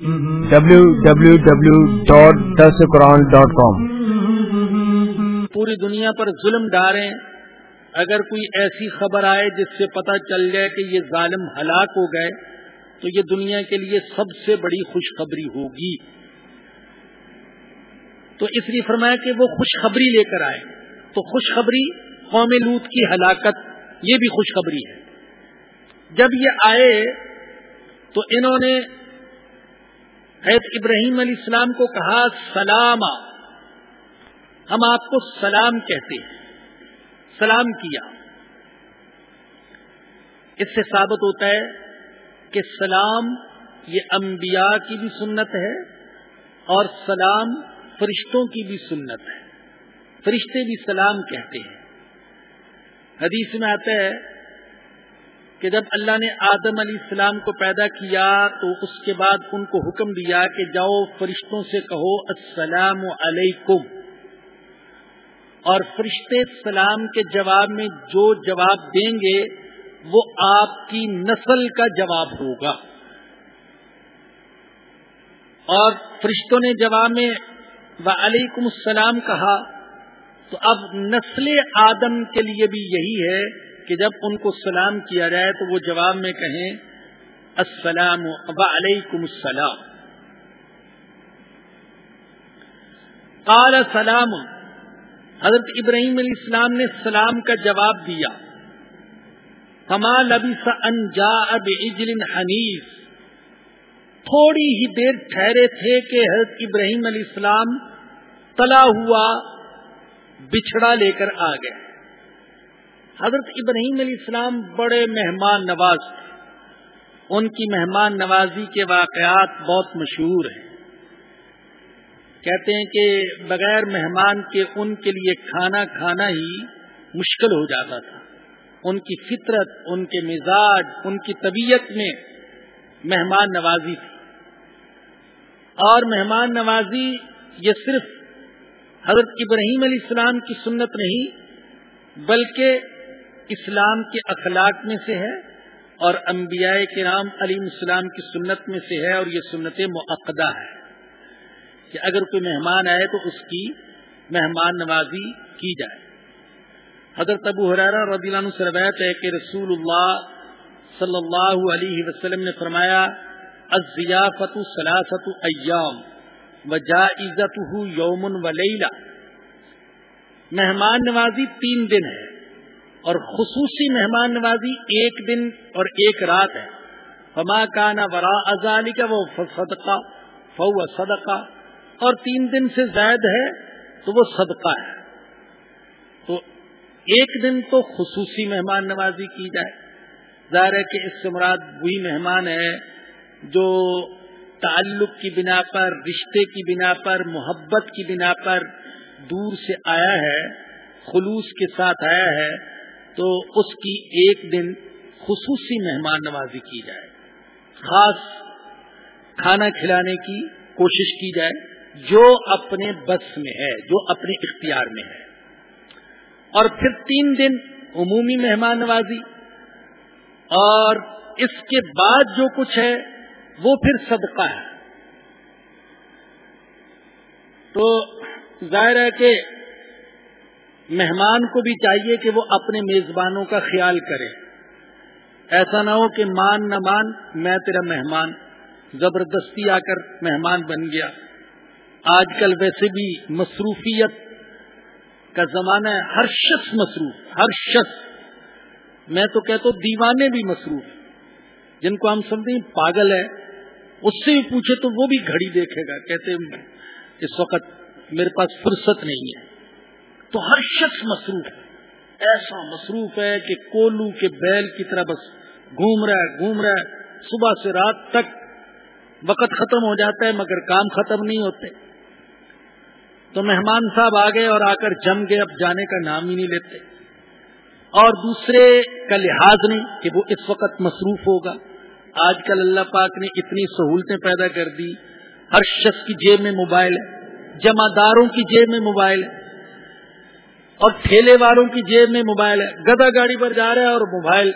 W W W dot this Quran dot com پوری دنیا پر ظلم ڈالیں، اگر کوئی ایسی خبر آئے جس سے پتہ چل جائے کہ یہ ظالم ہلاک ہو گئے، تو یہ دنیا کے لیے سب سے بڑی خوشخبری ہوگی۔ تو اس لیے فرمایا کہ وہ خوشخبری لے کر آئے۔ تو خوشخبری قوم لوت کی ہلاکت، یہ بھی خوشخبری ہے۔ جب یہ آئے، تو انہوں نے حید ابراہیم علیہ السلام کو کہا سلام ہم آپ کو سلام کہتے ہیں۔ سلام کیا۔ اس سے ثابت ہوتا ہے کہ سلام یہ انبیاء کی بھی سنت ہے اور سلام فرشتوں کی بھی سنت ہے۔ فرشتے بھی سلام کہتے ہیں۔ حدیث میں آتا ہے کہ جب اللہ نے آدم علیہ السلام کو پیدا کیا تو اس کے بعد ان کو حکم دیا کہ جاؤ فرشتوں سے کہو السلام علیکم۔ اور فرشتے سلام کے جواب میں جو جواب دیں گے وہ آپ کی نسل کا جواب ہوگا۔ اور فرشتوں نے جواب میں وعلیکم السلام کہا۔ تو اب نسل آدم کے لیے بھی یہی ہے کہ جب ان کو سلام کیا جائے تو وہ جواب میں کہیں، السلام وعلیکم السلام۔ قال سلام۔ حضرت ابراہیم علیہ السلام نے سلام کا جواب دیا۔ فما لبس ان جا اب حنیف۔ تھوڑی ہی دیر ٹھہرے تھے کہ حضرت ابراہیم علیہ السلام تلا ہوا بچھڑا لے کر آ گئے۔ حضرت ابراہیم علیہ السلام بڑے مہمان نواز تھے۔ ان کی مہمان نوازی کے واقعات بہت مشہور ہیں۔ کہتے ہیں کہ بغیر مہمان کے ان کے لیے کھانا کھانا ہی مشکل ہو جاتا تھا۔ ان کی فطرت، ان کے مزاج، ان کی طبیعت میں مہمان نوازی تھی۔ اور مہمان نوازی یہ صرف حضرت ابراہیم علیہ السلام کی سنت نہیں، بلکہ اسلام کے اخلاق میں سے ہے اور انبیاء کے نام علیہ السلام کی سنت میں سے ہے اور یہ سنت معقدہ ہے کہ اگر کوئی مہمان آئے تو اس کی مہمان نوازی کی جائے۔ حضرت ابو حرارہ رضی اللہ عنہ سے روایت ہے کہ رسول اللہ صلی اللہ علیہ وسلم نے فرمایا ازیافت سلاست ایام و عزت یومن و مہمان نوازی تین دن ہے۔ اور خصوصی مہمان نوازی ایک دن اور ایک رات ہے۔ فما کانا ورا ازالی کا وہ صدقہ فو صدقہ۔ اور تین دن سے زائد ہے تو وہ صدقہ ہے۔ تو ایک دن تو خصوصی مہمان نوازی کی جائے۔ ظاہر ہے کہ اس سے مراد وہی مہمان ہے جو تعلق کی بنا پر، رشتے کی بنا پر، محبت کی بنا پر دور سے آیا ہے، خلوص کے ساتھ آیا ہے۔ تو اس کی ایک دن خصوصی مہمان نوازی کی جائے، خاص کھانا کھلانے کی کوشش کی جائے، جو اپنے بس میں ہے، جو اپنے اختیار میں ہے۔ اور پھر تین دن عمومی مہمان نوازی، اور اس کے بعد جو کچھ ہے، وہ پھر صدقہ ہے۔ تو ظاہر ہے کہ مہمان کو بھی چاہیے کہ وہ اپنے میزبانوں کا خیال کرے۔ ایسا نہ ہو کہ مان نہ مان، میں تیرا مہمان۔ زبردستی آ کر مہمان بن گیا۔ آج کل ویسے بھی مصروفیت کا زمانہ ہے، ہر شخص مصروف، ہر شخص۔ میں تو کہتا ہوں دیوانے بھی مصروف جن کو ہم سمجھتے ہیں پاگل ہے، اس سے بھی پوچھے تو وہ بھی گھڑی دیکھے گا، کہتے اس وقت میرے پاس فرصت نہیں ہے۔ تو ہر شخص مصروف ہے۔ ایسا مصروف ہے کہ کولو کے بیل کی طرح بس گھوم رہا ہے، گھوم رہا ہے۔ صبح سے رات تک وقت ختم ہو جاتا ہے مگر کام ختم نہیں ہوتے۔ تو مہمان صاحب آ گئے اور آ کر جم گئے، اب جانے کا نام ہی نہیں لیتے۔ اور دوسرے کا لحاظ نہیں کہ وہ اس وقت مصروف ہوگا۔ آج کل اللہ پاک نے اتنی سہولتیں پیدا کر دی۔ ہر شخص کی جیب میں موبائل ہے، جمع داروں کی جیب میں موبائل ہے۔ اور ٹھیلے والوں کی جیب میں موبائل ہے۔ گدا گاڑی پر جا رہا ہے اور موبائل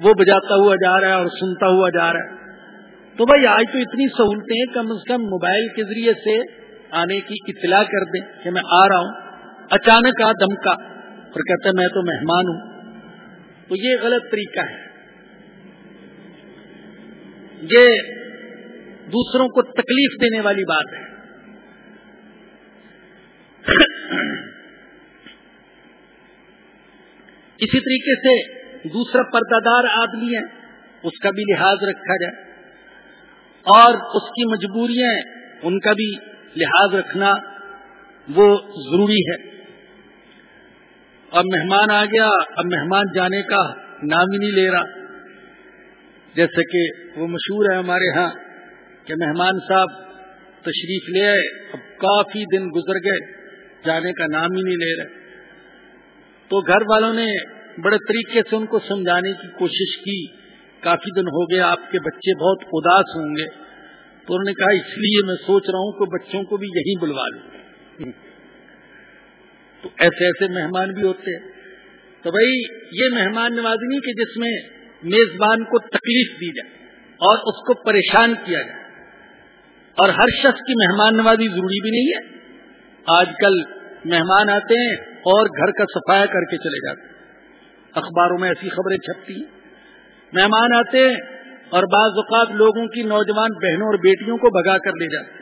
وہ بجاتا ہوا جا رہا ہے اور سنتا ہوا جا رہا ہے۔ تو بھائی آج تو اتنی سہولتیں کم از کم موبائل کے ذریعے سے آنے کی اطلاع کر دیں کہ میں آ رہا ہوں۔ اچانک آ دم کا اور کہتے میں تو مہمان ہوں۔ تو یہ غلط طریقہ ہے۔ یہ دوسروں کو تکلیف دینے والی بات ہے۔ اسی طریقے سے دوسرا پردہ دار آدمی ہے، اس کا بھی لحاظ رکھا جائے۔ اور اس کی مجبوریاں ان کا بھی لحاظ رکھنا وہ ضروری ہے۔ اور مہمان آ گیا، اب مہمان جانے کا نام ہی نہیں لے رہا۔ جیسے کہ وہ مشہور ہے ہمارے ہاں کہ مہمان صاحب تشریف لے آئے، اب کافی دن گزر گئے، جانے کا نام ہی نہیں لے رہے۔ تو گھر والوں نے بڑے طریقے سے ان کو سمجھانے کی کوشش کی۔ کافی دن ہو گئے، آپ کے بچے بہت اداس ہوں گے۔ تو انہوں نے کہا، اس لیے میں سوچ رہا ہوں کہ بچوں کو بھی یہیں بلوا لوں۔ تو ایسے ایسے مہمان بھی ہوتے ہیں۔ تو بھائی، یہ مہمان نوازی نہیں کہ جس میں میزبان کو تکلیف دی جائے اور اس کو پریشان کیا جائے۔ اور ہر شخص کی مہمان نوازی ضروری بھی نہیں ہے۔ آج کل مہمان آتے ہیں اور گھر کا صفایا کر کے چلے جاتے ہیں۔ اخباروں میں ایسی خبریں چھپتی ہیں۔ مہمان آتے ہیں اور بعض اوقات لوگوں کی نوجوان بہنوں اور بیٹیوں کو بگا کر لے جاتے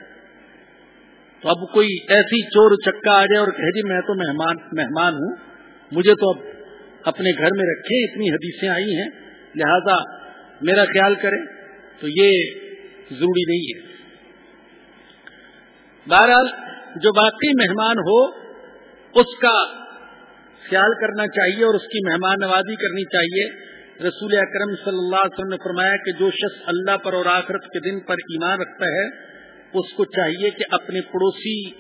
تو اب کوئی ایسی چور چکا آ جائے اور کہہ جی میں تو مہمان مہمان ہوں، مجھے تو اب اپنے گھر میں رکھے اتنی حدیثیں آئی ہیں، لہذا میرا خیال کریں۔ تو یہ ضروری نہیں ہے۔ بہرحال جو باقی مہمان ہو اس کا خیال کرنا چاہیے اور اس کی مہمان نوازی کرنی چاہیے۔ رسول اکرم صلی اللہ علیہ وسلم نے فرمایا کہ جو شخص اللہ پر اور آخرت کے دن پر ایمان رکھتا ہے، اس کو چاہیے کہ اپنے پڑوسی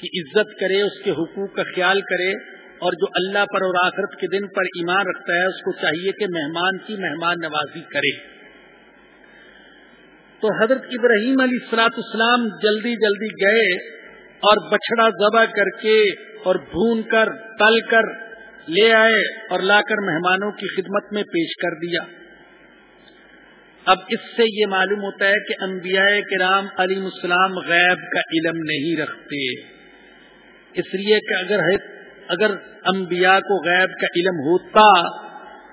کی عزت کرے، اس کے حقوق کا خیال کرے اور جو اللہ پر اور آخرت کے دن پر ایمان رکھتا ہے، اس کو چاہیے کہ مہمان کی مہمان نوازی کرے۔ تو حضرت ابراہیم علیہ السلاط اسلام جلدی جلدی گئے اور بچڑا ذبح کر کے اور بھون کر، تل کر لے آئے اور لا کر مہمانوں کی خدمت میں پیش کر دیا۔ اب اس سے یہ معلوم ہوتا ہے کہ انبیاء کرام علی السلام غیب کا علم نہیں رکھتے۔ اس لیے کہ اگر اگر انبیاء کو غیب کا علم ہوتا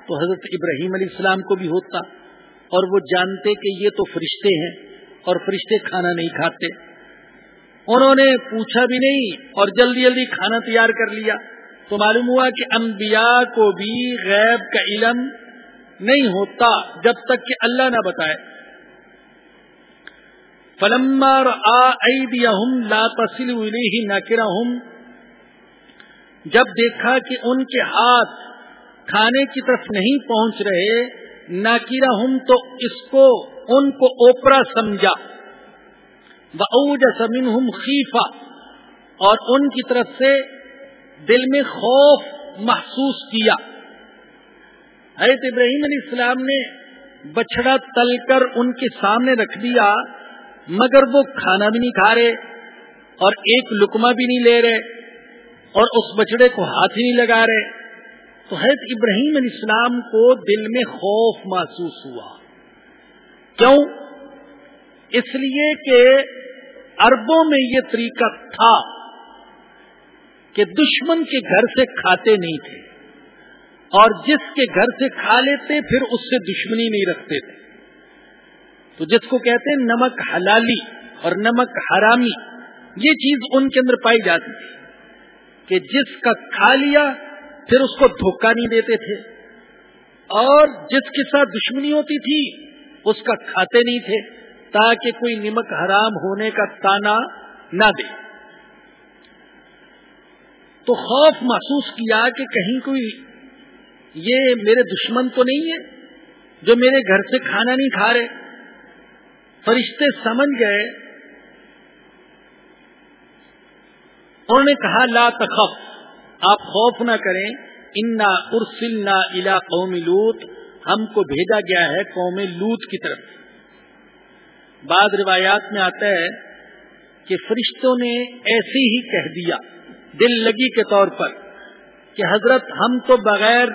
تو حضرت ابراہیم علیہ السلام کو بھی ہوتا۔ اور وہ جانتے کہ یہ تو فرشتے ہیں اور فرشتے کھانا نہیں کھاتے۔ انہوں نے پوچھا بھی نہیں اور جلدی جلدی کھانا تیار کر لیا۔ تو معلوم ہوا کہ انبیاء کو بھی غیب کا علم نہیں ہوتا جب تک کہ اللہ نہ بتائے۔ فلمر لا تسل نہ جب دیکھا کہ ان کے ہاتھ کھانے کی طرف نہیں پہنچ رہے نہ تو اس کو، ان کو اوپرا سمجھا۔ بمن خیفا اور ان کی طرف سے دل میں خوف محسوس کیا۔ حضرت ابراہیم علیہ السلام نے بچڑا تل کر ان کے سامنے رکھ دیا، مگر وہ کھانا بھی نہیں کھا رہے اور ایک لکما بھی نہیں لے رہے اور اس بچڑے کو ہاتھ ہی نہیں لگا رہے۔ تو حضرت ابراہیم علیہ السلام کو دل میں خوف محسوس ہوا۔ کیوں؟ اس لیے کہ اربوں میں یہ طریقہ تھا کہ دشمن کے گھر سے کھاتے نہیں تھے اور جس کے گھر سے کھا لیتے پھر اس سے دشمنی نہیں رکھتے تھے۔ تو جس کو کہتے ہیں نمک حلالی اور نمک حرامی، یہ چیز ان کے اندر پائی جاتی تھی کہ جس کا کھا لیا پھر اس کو دھوکہ نہیں دیتے تھے اور جس کے ساتھ دشمنی ہوتی تھی اس کا کھاتے نہیں تھے۔ تاکہ کوئی نمک حرام ہونے کا تانا نہ دے۔ تو خوف محسوس کیا کہ کہیں کوئی یہ میرے دشمن تو نہیں ہے جو میرے گھر سے کھانا نہیں کھا رہے؟ فرشتے سمجھ گئے۔ انہوں نے کہا، لا تخف، آپ خوف نہ کریں۔ انا ارسلنا الا قوم لوت ہم کو بھیجا گیا ہے قوم لوت کی طرف۔ بعض روایات میں آتا ہے کہ فرشتوں نے ایسے ہی کہہ دیا، دل لگی کے طور پر، کہ حضرت ہم تو بغیر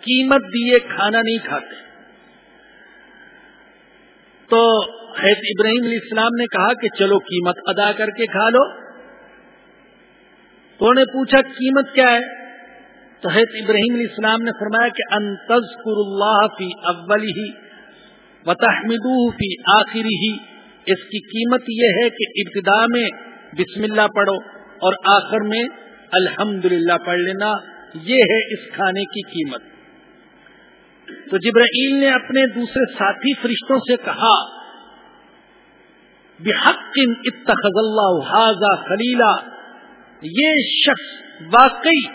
قیمت دیے کھانا نہیں کھاتے۔ تو حید ابراہیم علیہ السلام نے کہا کہ چلو قیمت ادا کر کے کھا لو۔ تو نے پوچھا، قیمت کیا ہے؟ تو حید ابراہیم علیہ السلام نے فرمایا کہ انتظر اللہ فی اول ہی وتحمد فی آخری ہی اس کی قیمت یہ ہے کہ ابتدا میں بسم اللہ پڑھو اور آخر میں الحمد پڑھ لینا. یہ ہے اس کھانے کی قیمت. تو جبرائیل نے اپنے دوسرے ساتھی فرشتوں سے کہا، بحق اتخذ اللہ حاضہ خلیلا. یہ شخص واقعی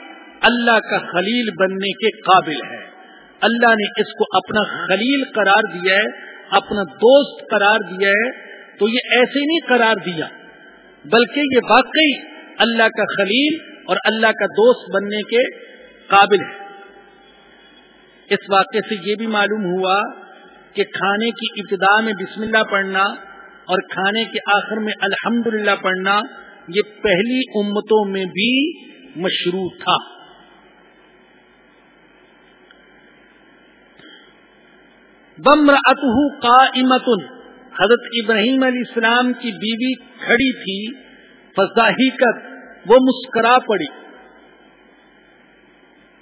اللہ کا خلیل بننے کے قابل ہے. اللہ نے اس کو اپنا خلیل قرار دیا ہے، اپنا دوست قرار دیا ہے، تو یہ ایسے نہیں قرار دیا، بلکہ یہ واقعی اللہ کا خلیل اور اللہ کا دوست بننے کے قابل ہے۔ اس واقعے سے یہ بھی معلوم ہوا کہ کھانے کی ابتدا میں بسم اللہ پڑھنا اور کھانے کے آخر میں الحمد پڑھنا یہ پہلی امتوں میں بھی مشروع تھا۔ بمر اتہ کا حضرت ابراہیم علیہ السلام کی بیوی کھڑی تھی فضاحی کر وہ مسکرا پڑی۔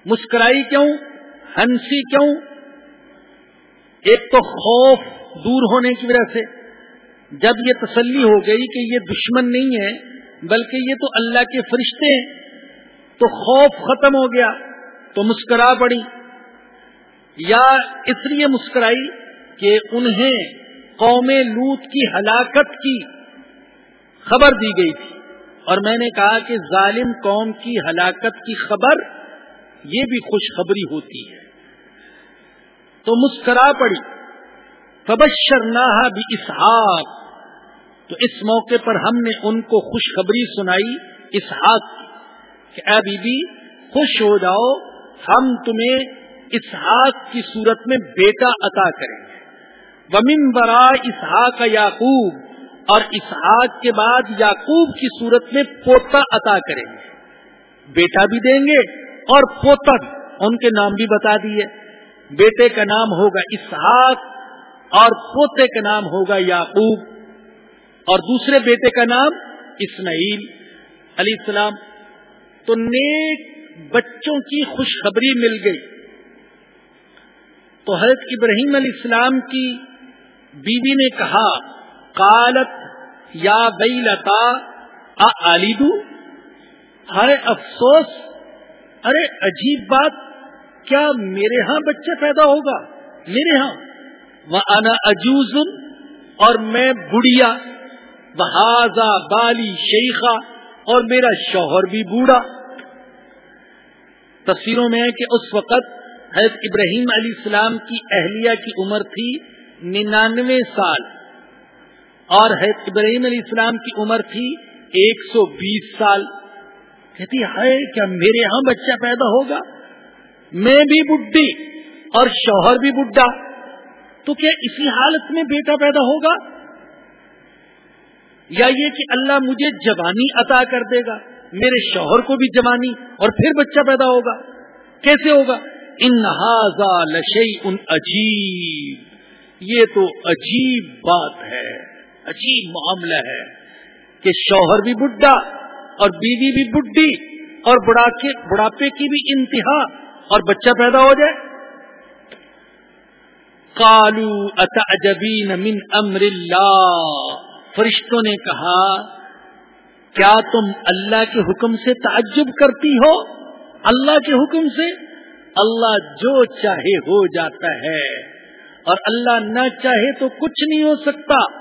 مسکرائی کیوں؟ ہنسی کیوں؟ ایک تو خوف دور ہونے کی وجہ سے۔ جب یہ تسلی ہو گئی کہ یہ دشمن نہیں ہے، بلکہ یہ تو اللہ کے فرشتے ہیں، تو خوف ختم ہو گیا، تو مسکرا پڑی۔ یا اس لیے مسکرائی کہ انہیں قوم لوت کی ہلاکت کی خبر دی گئی تھی۔ اور میں نے کہا کہ ظالم قوم کی ہلاکت کی خبر یہ بھی خوشخبری ہوتی ہے۔ تو مسکرا پڑی۔ تبشر نہ بھی اسحاق تو اس موقع پر ہم نے ان کو خوشخبری سنائی اسحاق کہ اے بی بی، خوش ہو جاؤ، ہم تمہیں اسحاق کی صورت میں بیٹا عطا کریں گے۔ ومن برا اسحاق یعقوب، اور اسحاق کے بعد یعقوب کی صورت میں پوتا عطا کریں گے۔ بیٹا بھی دیں گے اور پوتا ان کے نام بھی بتا دیے۔ بیٹے کا نام ہوگا اسحاق اور پوتے کا نام ہوگا یعقوب۔ اور دوسرے بیٹے کا نام اسماعیل علیہ السلام۔ تو نیک بچوں کی خوشخبری مل گئی۔ تو حضرت ابراہیم علیہ السلام کی بیوی نے کہا کالت یا بئی لتا آلیدو ہر افسوس، ارے عجیب بات، کیا میرے ہاں بچہ پیدا ہوگا؟ میرے ہاں۔ وہ انا اجوز اور میں بڑھیا۔ بہذا بالی شیخا اور میرا شوہر بھی بوڑھا۔ تصویروں میں ہے کہ اس وقت حضرت ابراہیم علیہ السلام کی اہلیہ کی عمر تھی ننانوے سال اور حضرت ابراہیم علیہ السلام کی عمر تھی ایک سو بیس سال۔ کہتی ہے کیا میرے یہاں بچہ پیدا ہوگا؟ میں بھی بڈی اور شوہر بھی بڈھا۔ تو کیا اسی حالت میں بیٹا پیدا ہوگا؟ یا یہ کہ اللہ مجھے جوانی عطا کر دے گا، میرے شوہر کو بھی جوانی اور پھر بچہ پیدا ہوگا؟ کیسے ہوگا؟ انہذا لشی ان عجیب یہ تو عجیب بات ہے، عجیب معاملہ ہے کہ شوہر بھی بڈھا اور بیوی بھی بڈی اور بڑھاپے کی بھی انتہا اور بچہ پیدا ہو جائے۔ کالو اتعجبین من امر اللہ۔ فرشتوں نے کہا، کیا تم اللہ کے حکم سے تعجب کرتی ہو؟ اللہ کے حکم سے؟ اللہ جو چاہے ہو جاتا ہے۔ اور اللہ نہ چاہے تو کچھ نہیں ہو سکتا۔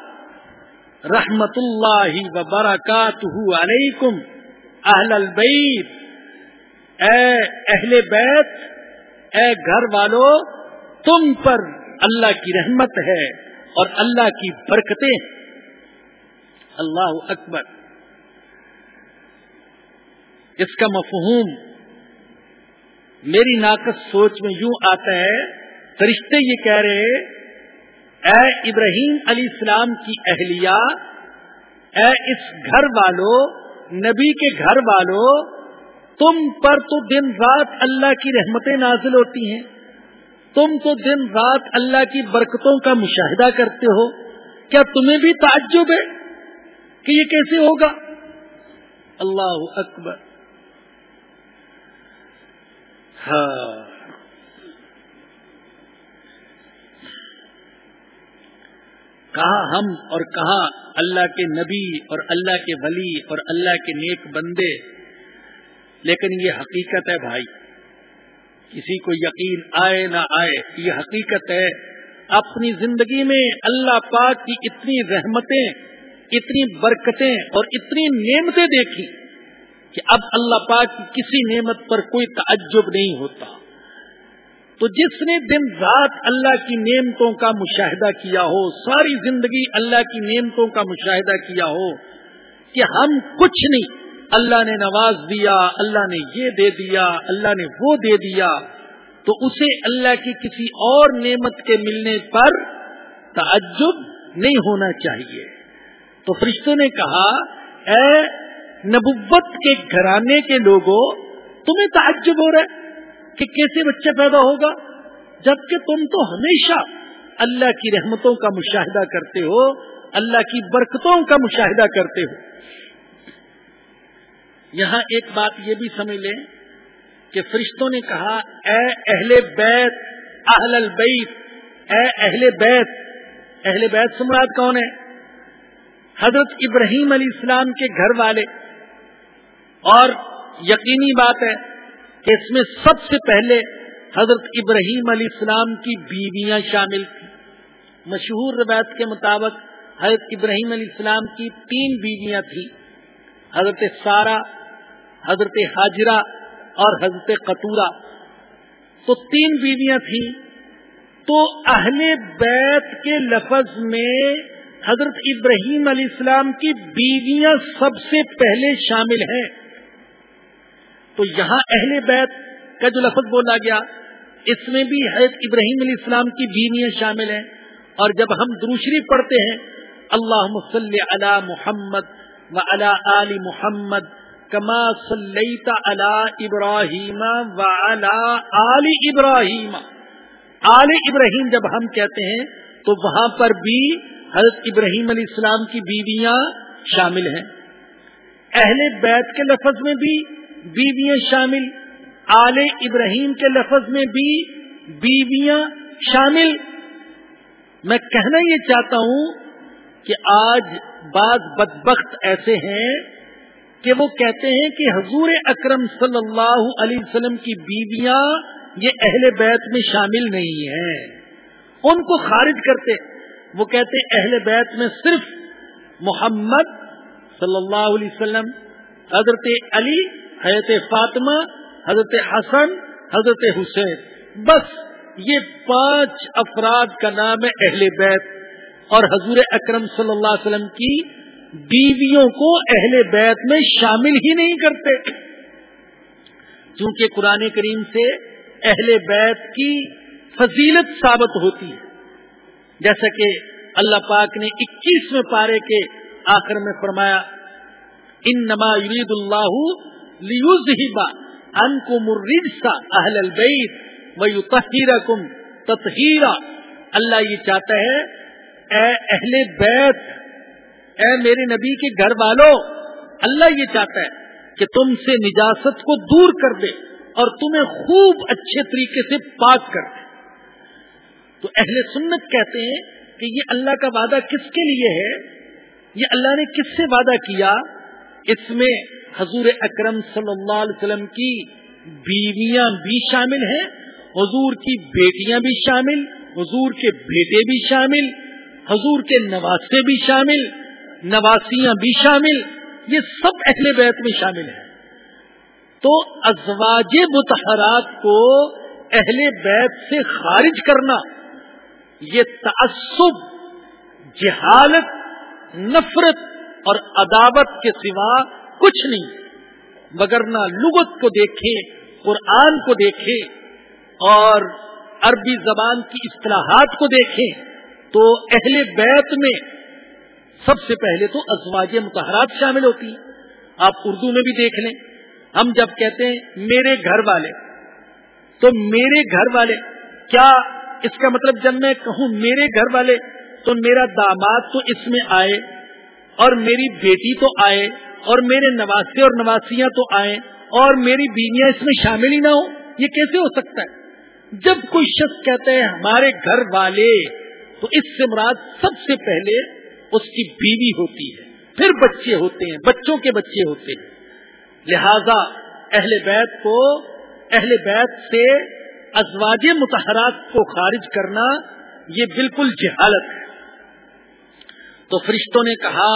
رحمت اللہ وبرکات علیکم، اہل البیت۔ اے اہل بیت، اے گھر والو، تم پر اللہ کی رحمت ہے اور اللہ کی برکتیں۔ اللہ اکبر۔ اس کا مفہوم میری ناقص سوچ میں یوں آتا ہے، فرشتے یہ کہہ رہے اے ابراہیم علی السلام کی اہلیہ، اے اس گھر والوں نبی کے گھر والوں تم پر تو دن رات اللہ کی رحمتیں نازل ہوتی ہیں۔ تم تو دن رات اللہ کی برکتوں کا مشاہدہ کرتے ہو۔ کیا تمہیں بھی تعجب ہے کہ یہ کیسے ہوگا؟ اللہ اکبر۔ ہاں۔ کہاں ہم اور کہاں اللہ کے نبی اور اللہ کے ولی اور اللہ کے نیک بندے۔ لیکن یہ حقیقت ہے بھائی، کسی کو یقین آئے نہ آئے، یہ حقیقت ہے۔ اپنی زندگی میں اللہ پاک کی اتنی رحمتیں، اتنی برکتیں اور اتنی نعمتیں دیکھی۔ کہ اب اللہ پاک کی کسی نعمت پر کوئی تعجب نہیں ہوتا۔ تو جس نے دن رات اللہ کی نعمتوں کا مشاہدہ کیا ہو، ساری زندگی اللہ کی نعمتوں کا مشاہدہ کیا ہو، کہ ہم کچھ نہیں، اللہ نے نواز دیا، اللہ نے یہ دے دیا، اللہ نے وہ دے دیا، تو اسے اللہ کی کسی اور نعمت کے ملنے پر تعجب نہیں ہونا چاہیے۔ تو فرشتوں نے کہا، اے نبوت کے گھرانے کے لوگوں، تمہیں تعجب ہو رہا ہے کہ کیسے بچہ پیدا ہوگا؟ جبکہ تم تو ہمیشہ اللہ کی رحمتوں کا مشاہدہ کرتے ہو، اللہ کی برکتوں کا مشاہدہ کرتے ہو۔ یہاں ایک بات یہ بھی سمجھ لیں کہ فرشتوں نے کہا، اے اہل بیت، اہل البیت، اے اہل بیت اہل بیت سمراد کون ہے حضرت ابراہیم علیہ السلام کے گھر والے۔ اور یقینی بات ہے کہ اس میں سب سے پہلے حضرت ابراہیم علیہ السلام کی بیویاں شامل تھیں۔ مشہور روایت کے مطابق حضرت ابراہیم علیہ السلام کی تین بیویاں تھیں۔ حضرت سارا حضرت حاجرہ اور حضرت قطورہ۔ تو تین بیویاں تھیں۔ تو اہل بیت کے لفظ میں حضرت ابراہیم علیہ السلام کی بیویاں سب سے پہلے شامل ہیں۔ تو یہاں اہل بیت کا جو لفظ بولا گیا، اس میں بھی حضرت ابراہیم علیہ السلام کی بیویاں شامل ہیں اور جب ہم دوسری پڑھتے ہیں اللہ مسلی علی محمد و علی آل محمد کما صلیت علی ابراہیم و آل ابراہیم۔ آل ابراہیم جب ہم کہتے ہیں، تو وہاں پر بھی حضرت ابراہیم علیہ السلام کی بیویاں شامل ہیں۔ اہل بیت کے لفظ میں بھی بیویاں شامل، آل ابراہیم کے لفظ میں بھی بیویاں شامل۔ میں کہنا یہ چاہتا ہوں کہ آج بعض بدبخت ایسے ہیں کہ وہ کہتے ہیں کہ حضور اکرم صلی اللہ علیہ وسلم کی بیویاں یہ اہل بیت میں شامل نہیں ہیں۔ ان کو خارج کرتے، وہ کہتے اہل بیت میں صرف محمد صلی اللہ علیہ وسلم، حضرت علی حضرت فاطمہ، حضرت حسن، حضرت حسین۔ بس یہ پانچ افراد کا نام ہے اہل بیت۔ اور حضور اکرم صلی اللہ علیہ وسلم کی بیویوں کو اہل بیت میں شامل ہی نہیں کرتے۔ چونکہ قرآن کریم سے اہل بیت کی فضیلت ثابت ہوتی ہے۔ جیسا کہ اللہ پاک نے اکیسویں پارے کے آخر میں فرمایا ان نما یرید اللہ لیوزہبا انکم الرجس اہل البیت ویطہیرکم تطہیرا اللہ یہ چاہتا ہے، اے اہل بیت، اے میرے نبی کے گھر والوں اللہ یہ چاہتا ہے کہ تم سے نجاست کو دور کر دے اور تمہیں خوب اچھے طریقے سے پاک کر دے۔ تو اہل سنت کہتے ہیں کہ یہ اللہ کا وعدہ کس کے لیے ہے؟ یہ اللہ نے کس سے وعدہ کیا؟ اس میں حضور اکرم صلی اللہ علیہ وسلم کی بیویاں بھی شامل ہیں، حضور کی بیٹیاں بھی شامل، حضور کے بیٹے بھی شامل، حضور کے نواسے بھی شامل، نواسیاں بھی شامل، یہ سب اہل بیت میں شامل ہیں۔ تو ازواج متحرات کو اہل بیت سے خارج کرنا، یہ تعصب، جہالت، نفرت اور عداوت کے سوا کچھ نہیں۔ مگر نہ لغت کو دیکھیں، قرآن کو دیکھیں اور عربی زبان کی اصطلاحات کو دیکھیں، تو اہل بیت میں سب سے پہلے تو ازواج متحرات شامل ہوتی ہیں۔ آپ اردو میں بھی دیکھ لیں۔ ہم جب کہتے ہیں میرے گھر والے، تو میرے گھر والے، کیا اس کا مطلب جب میں کہوں میرے گھر والے، تو میرا داماد تو اس میں آئے۔ اور میری بیٹی تو آئے، اور میرے نواسے اور نواسیاں تو آئے، اور میری بیویاں اس میں شامل ہی نہ ہو یہ کیسے ہو سکتا ہے؟ جب کوئی شخص کہتا ہے ہمارے گھر والے، تو اس سے مراد سب سے پہلے اس کی بیوی ہوتی ہے، پھر بچے ہوتے ہیں، بچوں کے بچے ہوتے ہیں۔ لہذا اہل بیت کو، اہل بیت سے ازواج متحرات کو خارج کرنا یہ بالکل جہالت ہے۔ تو فرشتوں نے کہا،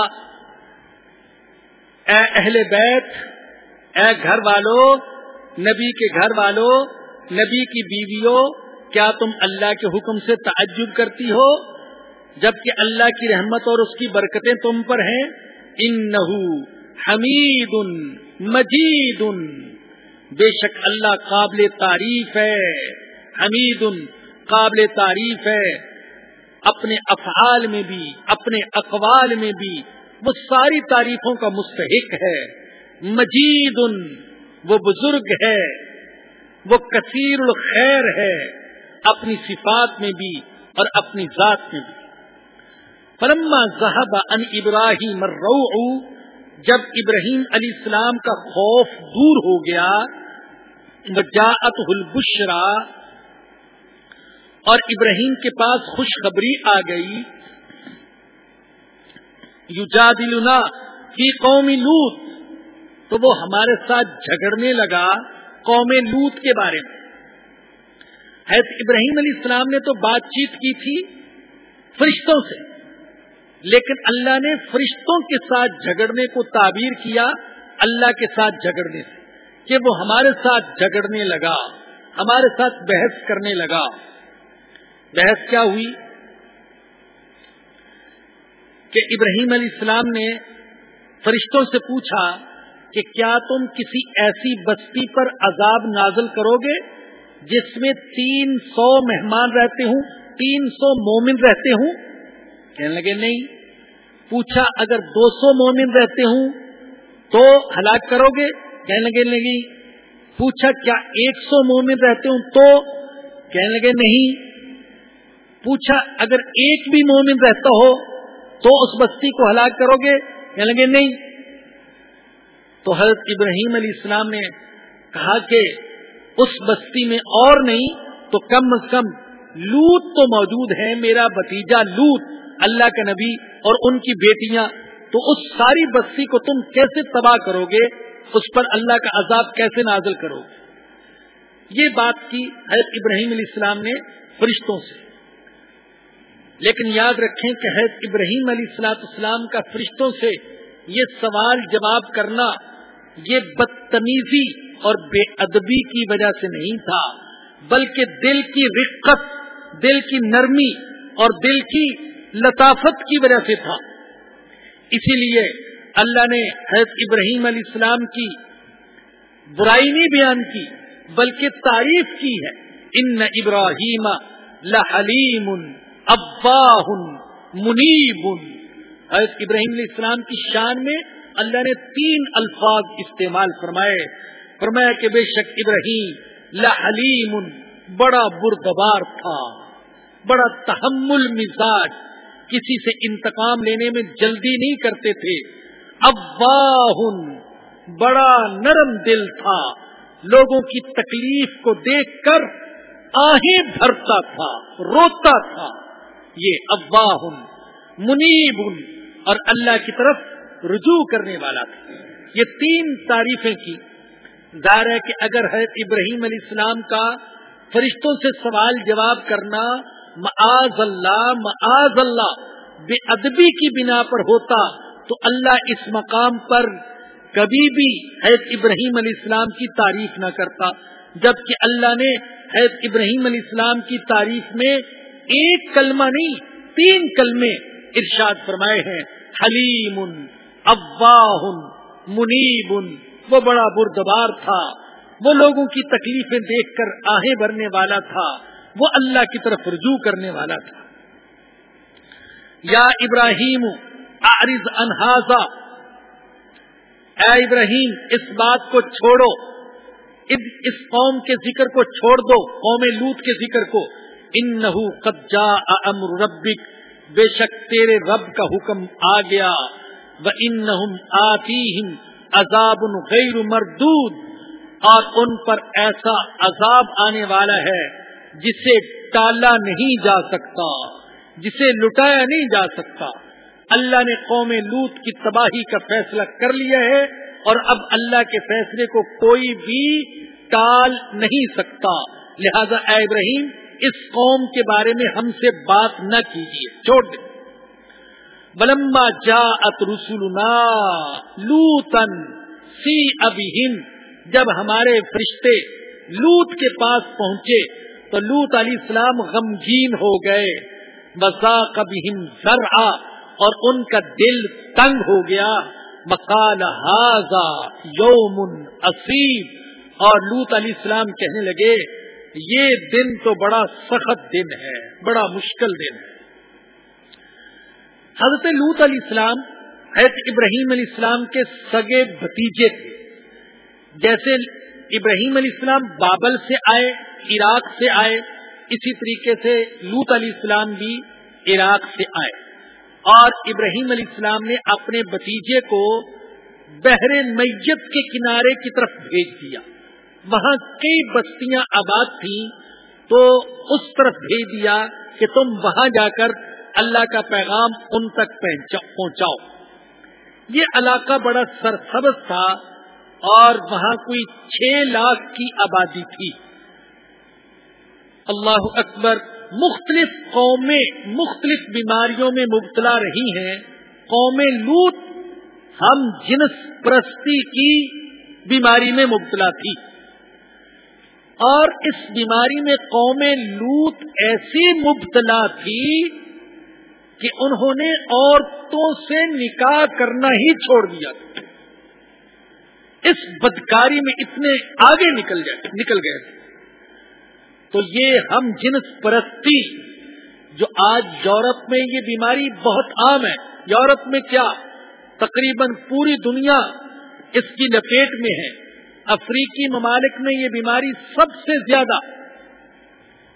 اے اہل بیت، اے گھر والوں نبی کے گھر والوں نبی کی بیویوں، کیا تم اللہ کے حکم سے تعجب کرتی ہو؟ جبکہ اللہ کی رحمت اور اس کی برکتیں تم پر ہیں ان حمید مجید بے شک اللہ قابل تعریف ہے حمید قابل تعریف ہے۔ اپنے افعال میں بھی، اپنے اقوال میں بھی، وہ ساری تعریفوں کا مستحق ہے۔ مجید ان وہ بزرگ ہے۔ وہ کثیر الخیر ہے۔ اپنی صفات میں بھی اور اپنی ذات میں بھی۔ فرما ذہب ان ابراہیم رو جب ابراہیم علیہ السلام کا خوف دور ہو گیا جاعت البشرا اور ابراہیم کے پاس خوشخبری آ گئی۔ یو جادلنا فی قومی لوت تو وہ ہمارے ساتھ جھگڑنے لگا قوم لوت کے بارے میں۔ حید ابراہیم علیہ السلام نے تو بات چیت کی تھی فرشتوں سے، لیکن اللہ نے فرشتوں کے ساتھ جھگڑنے کو تعبیر کیا اللہ کے ساتھ جھگڑنے سے، کہ وہ ہمارے ساتھ جھگڑنے لگا، ہمارے ساتھ بحث کرنے لگا۔ بحث کیا ہوئی کہ ابراہیم علیہ السلام نے فرشتوں سے پوچھا کہ کیا تم کسی ایسی بستی پر عذاب نازل کرو گے جس میں تین سو مہمان رہتے ہوں، تین سو مومن رہتے ہوں؟ کہنے لگے، نہیں۔ پوچھا، اگر دو سو مومن رہتے ہوں تو ہلاک کرو گے؟ کہنے لگے، نہیں۔ پوچھا، کیا ایک سو مومن رہتے ہوں تو؟ کہنے لگے، نہیں۔ پوچھا، اگر ایک بھی مومن رہتا ہو تو اس بستی کو ہلاک کرو گے؟ کہنے لگے، نہیں۔ تو حضرت ابراہیم علیہ السلام نے کہا کہ اس بستی میں اور نہیں، تو کم از کم لوت تو موجود ہے، میرا بتیجا لوت، اللہ کے نبی اور ان کی بیٹیاں۔ تو اس ساری بستی کو تم کیسے تباہ کرو گے؟ اس پر اللہ کا عذاب کیسے نازل کرو گے؟ یہ بات کی حضرت ابراہیم علیہ السلام نے فرشتوں سے لیکن یاد رکھیں کہ حضرت ابراہیم علیہ السلاط اسلام کا فرشتوں سے یہ سوال جواب کرنا یہ بدتمیزی اور بے ادبی کی وجہ سے نہیں تھا، بلکہ دل کی رقت، دل کی نرمی اور دل کی لطافت کی وجہ سے تھا۔ اسی لیے اللہ نے حضرت ابراہیم علیہ السلام کی برائی نہیں بیان کی، بلکہ تعریف کی ہے، ان ابراہیم لحلیم اباہ منیب۔ حضرت ابراہیم علیہ السلام کی شان میں اللہ نے تین الفاظ استعمال فرمائے۔ فرمایا کہ بے شک ابراہیم لحلیم، بڑا بردبار تھا۔ بڑا تحمل مزاج۔ کسی سے انتقام لینے میں جلدی نہیں کرتے تھے۔ اباہ، بڑا نرم دل تھا۔ لوگوں کی تکلیف کو دیکھ کر آہیں بھرتا تھا، روتا تھا۔ یہ اباہ منیب اور اللہ کی طرف رجوع کرنے والا تھا۔ یہ تین تعریفیں کی۔ ظاہر ہے کہ اگر حضرت ابراہیم علیہ السلام کا فرشتوں سے سوال جواب کرنا معاذ اللہ معاذ اللہ بے ادبی کی بنا پر ہوتا، تو اللہ اس مقام پر کبھی بھی حید ابراہیم علیہ السلام کی تعریف نہ کرتا۔ جبکہ اللہ نے حید ابراہیم علیہ السلام کی تعریف میں ایک کلمہ نہیں، تین کلمے ارشاد فرمائے ہیں۔ حلیم اباہ منیب۔ وہ بڑا بردبار تھا۔ وہ لوگوں کی تکلیفیں دیکھ کر آہیں بھرنے والا تھا۔ وہ اللہ کی طرف رجوع کرنے والا تھا۔ یا ابراہیم عارض انہاظا اے ابراہیم، اس بات کو چھوڑو۔ اس قوم کے ذکر کو چھوڑ دو، قوم لوت کے ذکر کو۔ ان نحو قبجا امر ربک، بے شک تیرے رب کا حکم آ گیا۔ وہ ان آتی عذاب غیر مردود۔ اور ان پر ایسا عذاب آنے والا ہے جسے ٹالا نہیں جا سکتا، جسے لٹایا نہیں جا سکتا۔ اللہ نے قوم لوت کی تباہی کا فیصلہ کر لیا ہے اور اب اللہ کے فیصلے کو کوئی بھی ٹال نہیں سکتا۔ لہذا اے ابراہیم اس قوم کے بارے میں ہم سے بات نہ کیجیے، چھوڑ دیں۔ بلما جا ات رسولنا لوتن سی ابھی جب ہمارے فرشتے لوت کے پاس پہنچے تو لوت علیہ السلام غمگین ہو گئے۔ بسا کبھی سر اور ان کا دل تنگ ہو گیا۔ مکال ہاضا یومن اصیب اور لوت علیہ السلام کہنے لگے یہ دن تو بڑا سخت دن ہے، بڑا مشکل دن ہے۔ حضرت لوت علیہ السلام، حضرت ابراہیم علیہ السلام کے سگے بھتیجے تھے۔ جیسے ابراہیم علیہ السلام بابل سے آئے، عراق سے آئے، اسی طریقے سے لوت علیہ السلام بھی عراق سے آئے۔ اور ابراہیم علیہ السلام نے اپنے بتیجے کو بحر میت کے کنارے کی طرف بھیج دیا۔ وہاں کئی بستیاں آباد تھیں، تو اس طرف بھیج دیا کہ تم وہاں جا کر اللہ کا پیغام ان تک پہنچاؤ۔ یہ علاقہ بڑا سرسبز تھا اور وہاں کوئی چھ لاکھ کی آبادی تھی۔ اللہ اکبر مختلف قومیں مختلف بیماریوں میں مبتلا رہی ہیں۔ قوم لوت، ہم جنس پرستی کی بیماری میں مبتلا تھی۔ اور اس بیماری میں قوم لوت ایسی مبتلا تھی کہ انہوں نے عورتوں سے نکاح کرنا ہی چھوڑ دیا۔ اس بدکاری میں اتنے آگے نکل گئے نکل گئے۔ تو یہ ہم جنس پرستی جو آج یورپ میں یہ بیماری بہت عام ہے۔ یورپ میں کیا؟ تقریباً پوری دنیا اس کی لپیٹ میں ہے۔ افریقی ممالک میں یہ بیماری سب سے زیادہ،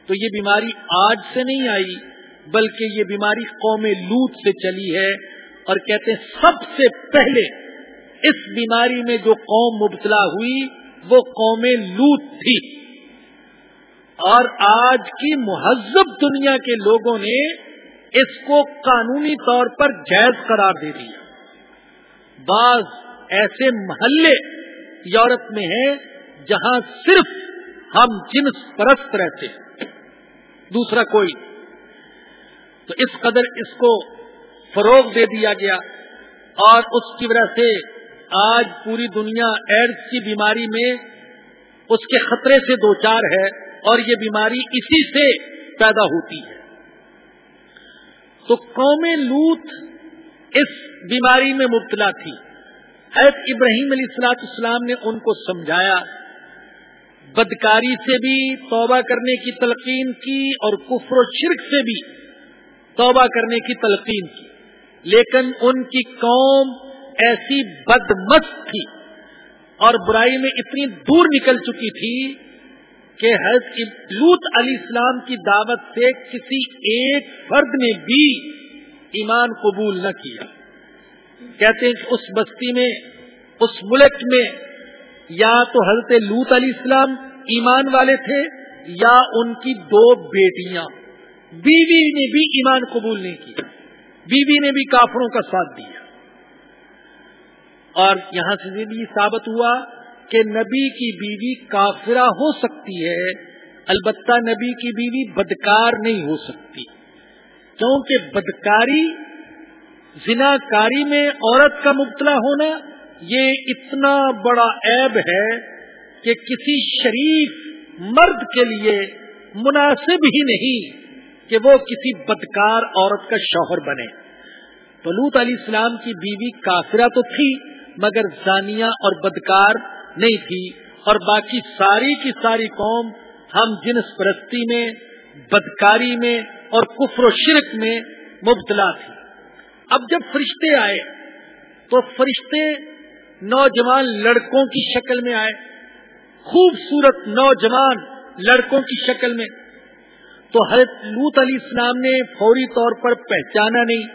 تو یہ بیماری آج سے نہیں آئی، بلکہ یہ بیماری قوم لوٹ سے چلی ہے۔ اور کہتے ہیں سب سے پہلے اس بیماری میں جو قوم مبتلا ہوئی، وہ قوم لوٹ تھی۔ اور آج کی مہذب دنیا کے لوگوں نے اس کو قانونی طور پر جائز قرار دے دیا۔ بعض ایسے محلے یورپ میں ہے جہاں صرف ہم جنس پرست رہتے ہیں۔ دوسرا کوئی۔ تو اس قدر اس کو فروغ دے دیا گیا اور اس کی وجہ سے آج پوری دنیا ایڈس کی بیماری میں اس کے خطرے سے دو چار ہے اور یہ بیماری اسی سے پیدا ہوتی ہے۔ تو قوم لوت اس بیماری میں مبتلا تھی۔ حید ابراہیم علیہ السلاط اسلام نے ان کو سمجھایا، بدکاری سے بھی، توبہ کرنے کی تلقین کی اور کفر و شرک سے بھی توبہ کرنے کی تلقین کی۔ لیکن ان کی قوم ایسی بدمست تھی اور برائی میں اتنی دور نکل چکی تھی کہ حضرت لوت علیہ السلام کی دعوت سے کسی ایک فرد نے بھی ایمان قبول نہ کیا۔ کہتے ہیں کہ اس بستی میں، اس ملک میں یا تو حضرت لوت علیہ السلام ایمان والے تھے یا ان کی دو بیٹیاں۔ بیوی نے بھی ایمان قبول نہیں کیا۔ بیوی نے بھی کافروں کا ساتھ دیا۔ اور یہاں سے بھی ثابت ہوا کہ نبی کی بیوی کافرہ ہو سکتی ہے، البتہ نبی کی بیوی بدکار نہیں ہو سکتی۔ کیونکہ بدکاری زنا کاری میں عورت کا مبتلا ہونا یہ اتنا بڑا عیب ہے کہ کسی شریف مرد کے لیے مناسب ہی نہیں کہ وہ کسی بدکار عورت کا شوہر بنے۔ بلوت علیہ السلام کی بیوی کافرہ تو تھی، مگر زانیہ اور بدکار نہیں تھی۔ اور باقی ساری کی ساری قوم ہم جنس پرستی میں، بدکاری میں اور کفر و شرک میں مبتلا تھی۔ اب جب فرشتے آئے تو فرشتے نوجوان لڑکوں کی شکل میں آئے، خوبصورت نوجوان لڑکوں کی شکل میں۔ تو حضرت لوت علیہ السلام نے فوری طور پر پہچانا نہیں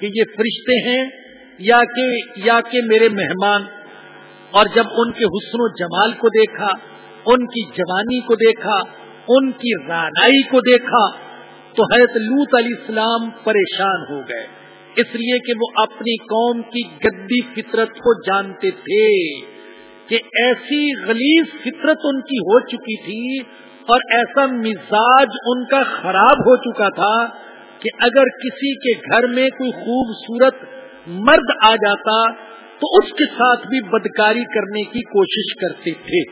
کہ یہ فرشتے ہیں یا کہ یا کہ میرے مہمان۔ اور جب ان کے حسن و جمال کو دیکھا، ان کی جوانی کو دیکھا، ان کی رانائی کو دیکھا، تو حضرت لوت علیہ السلام پریشان ہو گئے۔ اس لیے کہ وہ اپنی قوم کی گدی فطرت کو جانتے تھے کہ ایسی غلیظ فطرت ان کی ہو چکی تھی اور ایسا مزاج ان کا خراب ہو چکا تھا کہ اگر کسی کے گھر میں کوئی خوبصورت مرد آ جاتا تو اس کے ساتھ بھی بدکاری کرنے کی کوشش کرتے تھے۔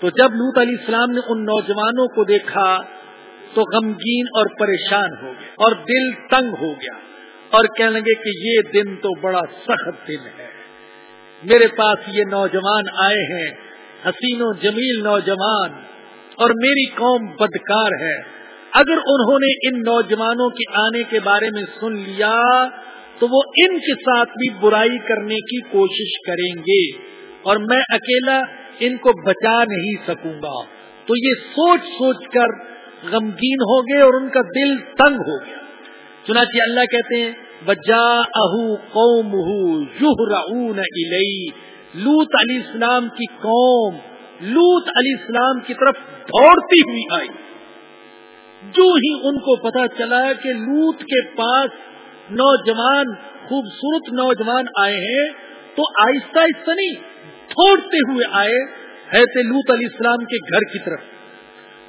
تو جب لوت علیہ السلام نے ان نوجوانوں کو دیکھا تو غمگین اور پریشان ہو گیا اور دل تنگ ہو گیا۔ اور کہنے لگے کہ یہ دن تو بڑا سخت دن ہے۔ میرے پاس یہ نوجوان آئے ہیں، حسین و جمیل نوجوان، اور میری قوم بدکار ہے۔ اگر انہوں نے ان نوجوانوں کے آنے کے بارے میں سن لیا، تو وہ ان کے ساتھ بھی برائی کرنے کی کوشش کریں گے۔ اور میں اکیلا ان کو بچا نہیں سکوں گا۔ تو یہ سوچ سوچ کر غمگین ہو گئے اور ان کا دل تنگ ہو گیا۔ چنانچہ اللہ کہتے ہیں بجا اہو قوم لوت علی اسلام کی قوم لوت علی اسلام کی طرف دوڑتی ہوئی آئی۔ جو ہی ان کو پتا چلا کہ لوت کے پاس نوجوان، خوبصورت نوجوان آئے ہیں، تو آہستہ آہستہ نہیں تھوڑتے ہوئے آئے ہے لوت علیہ السلام کے گھر کی طرف۔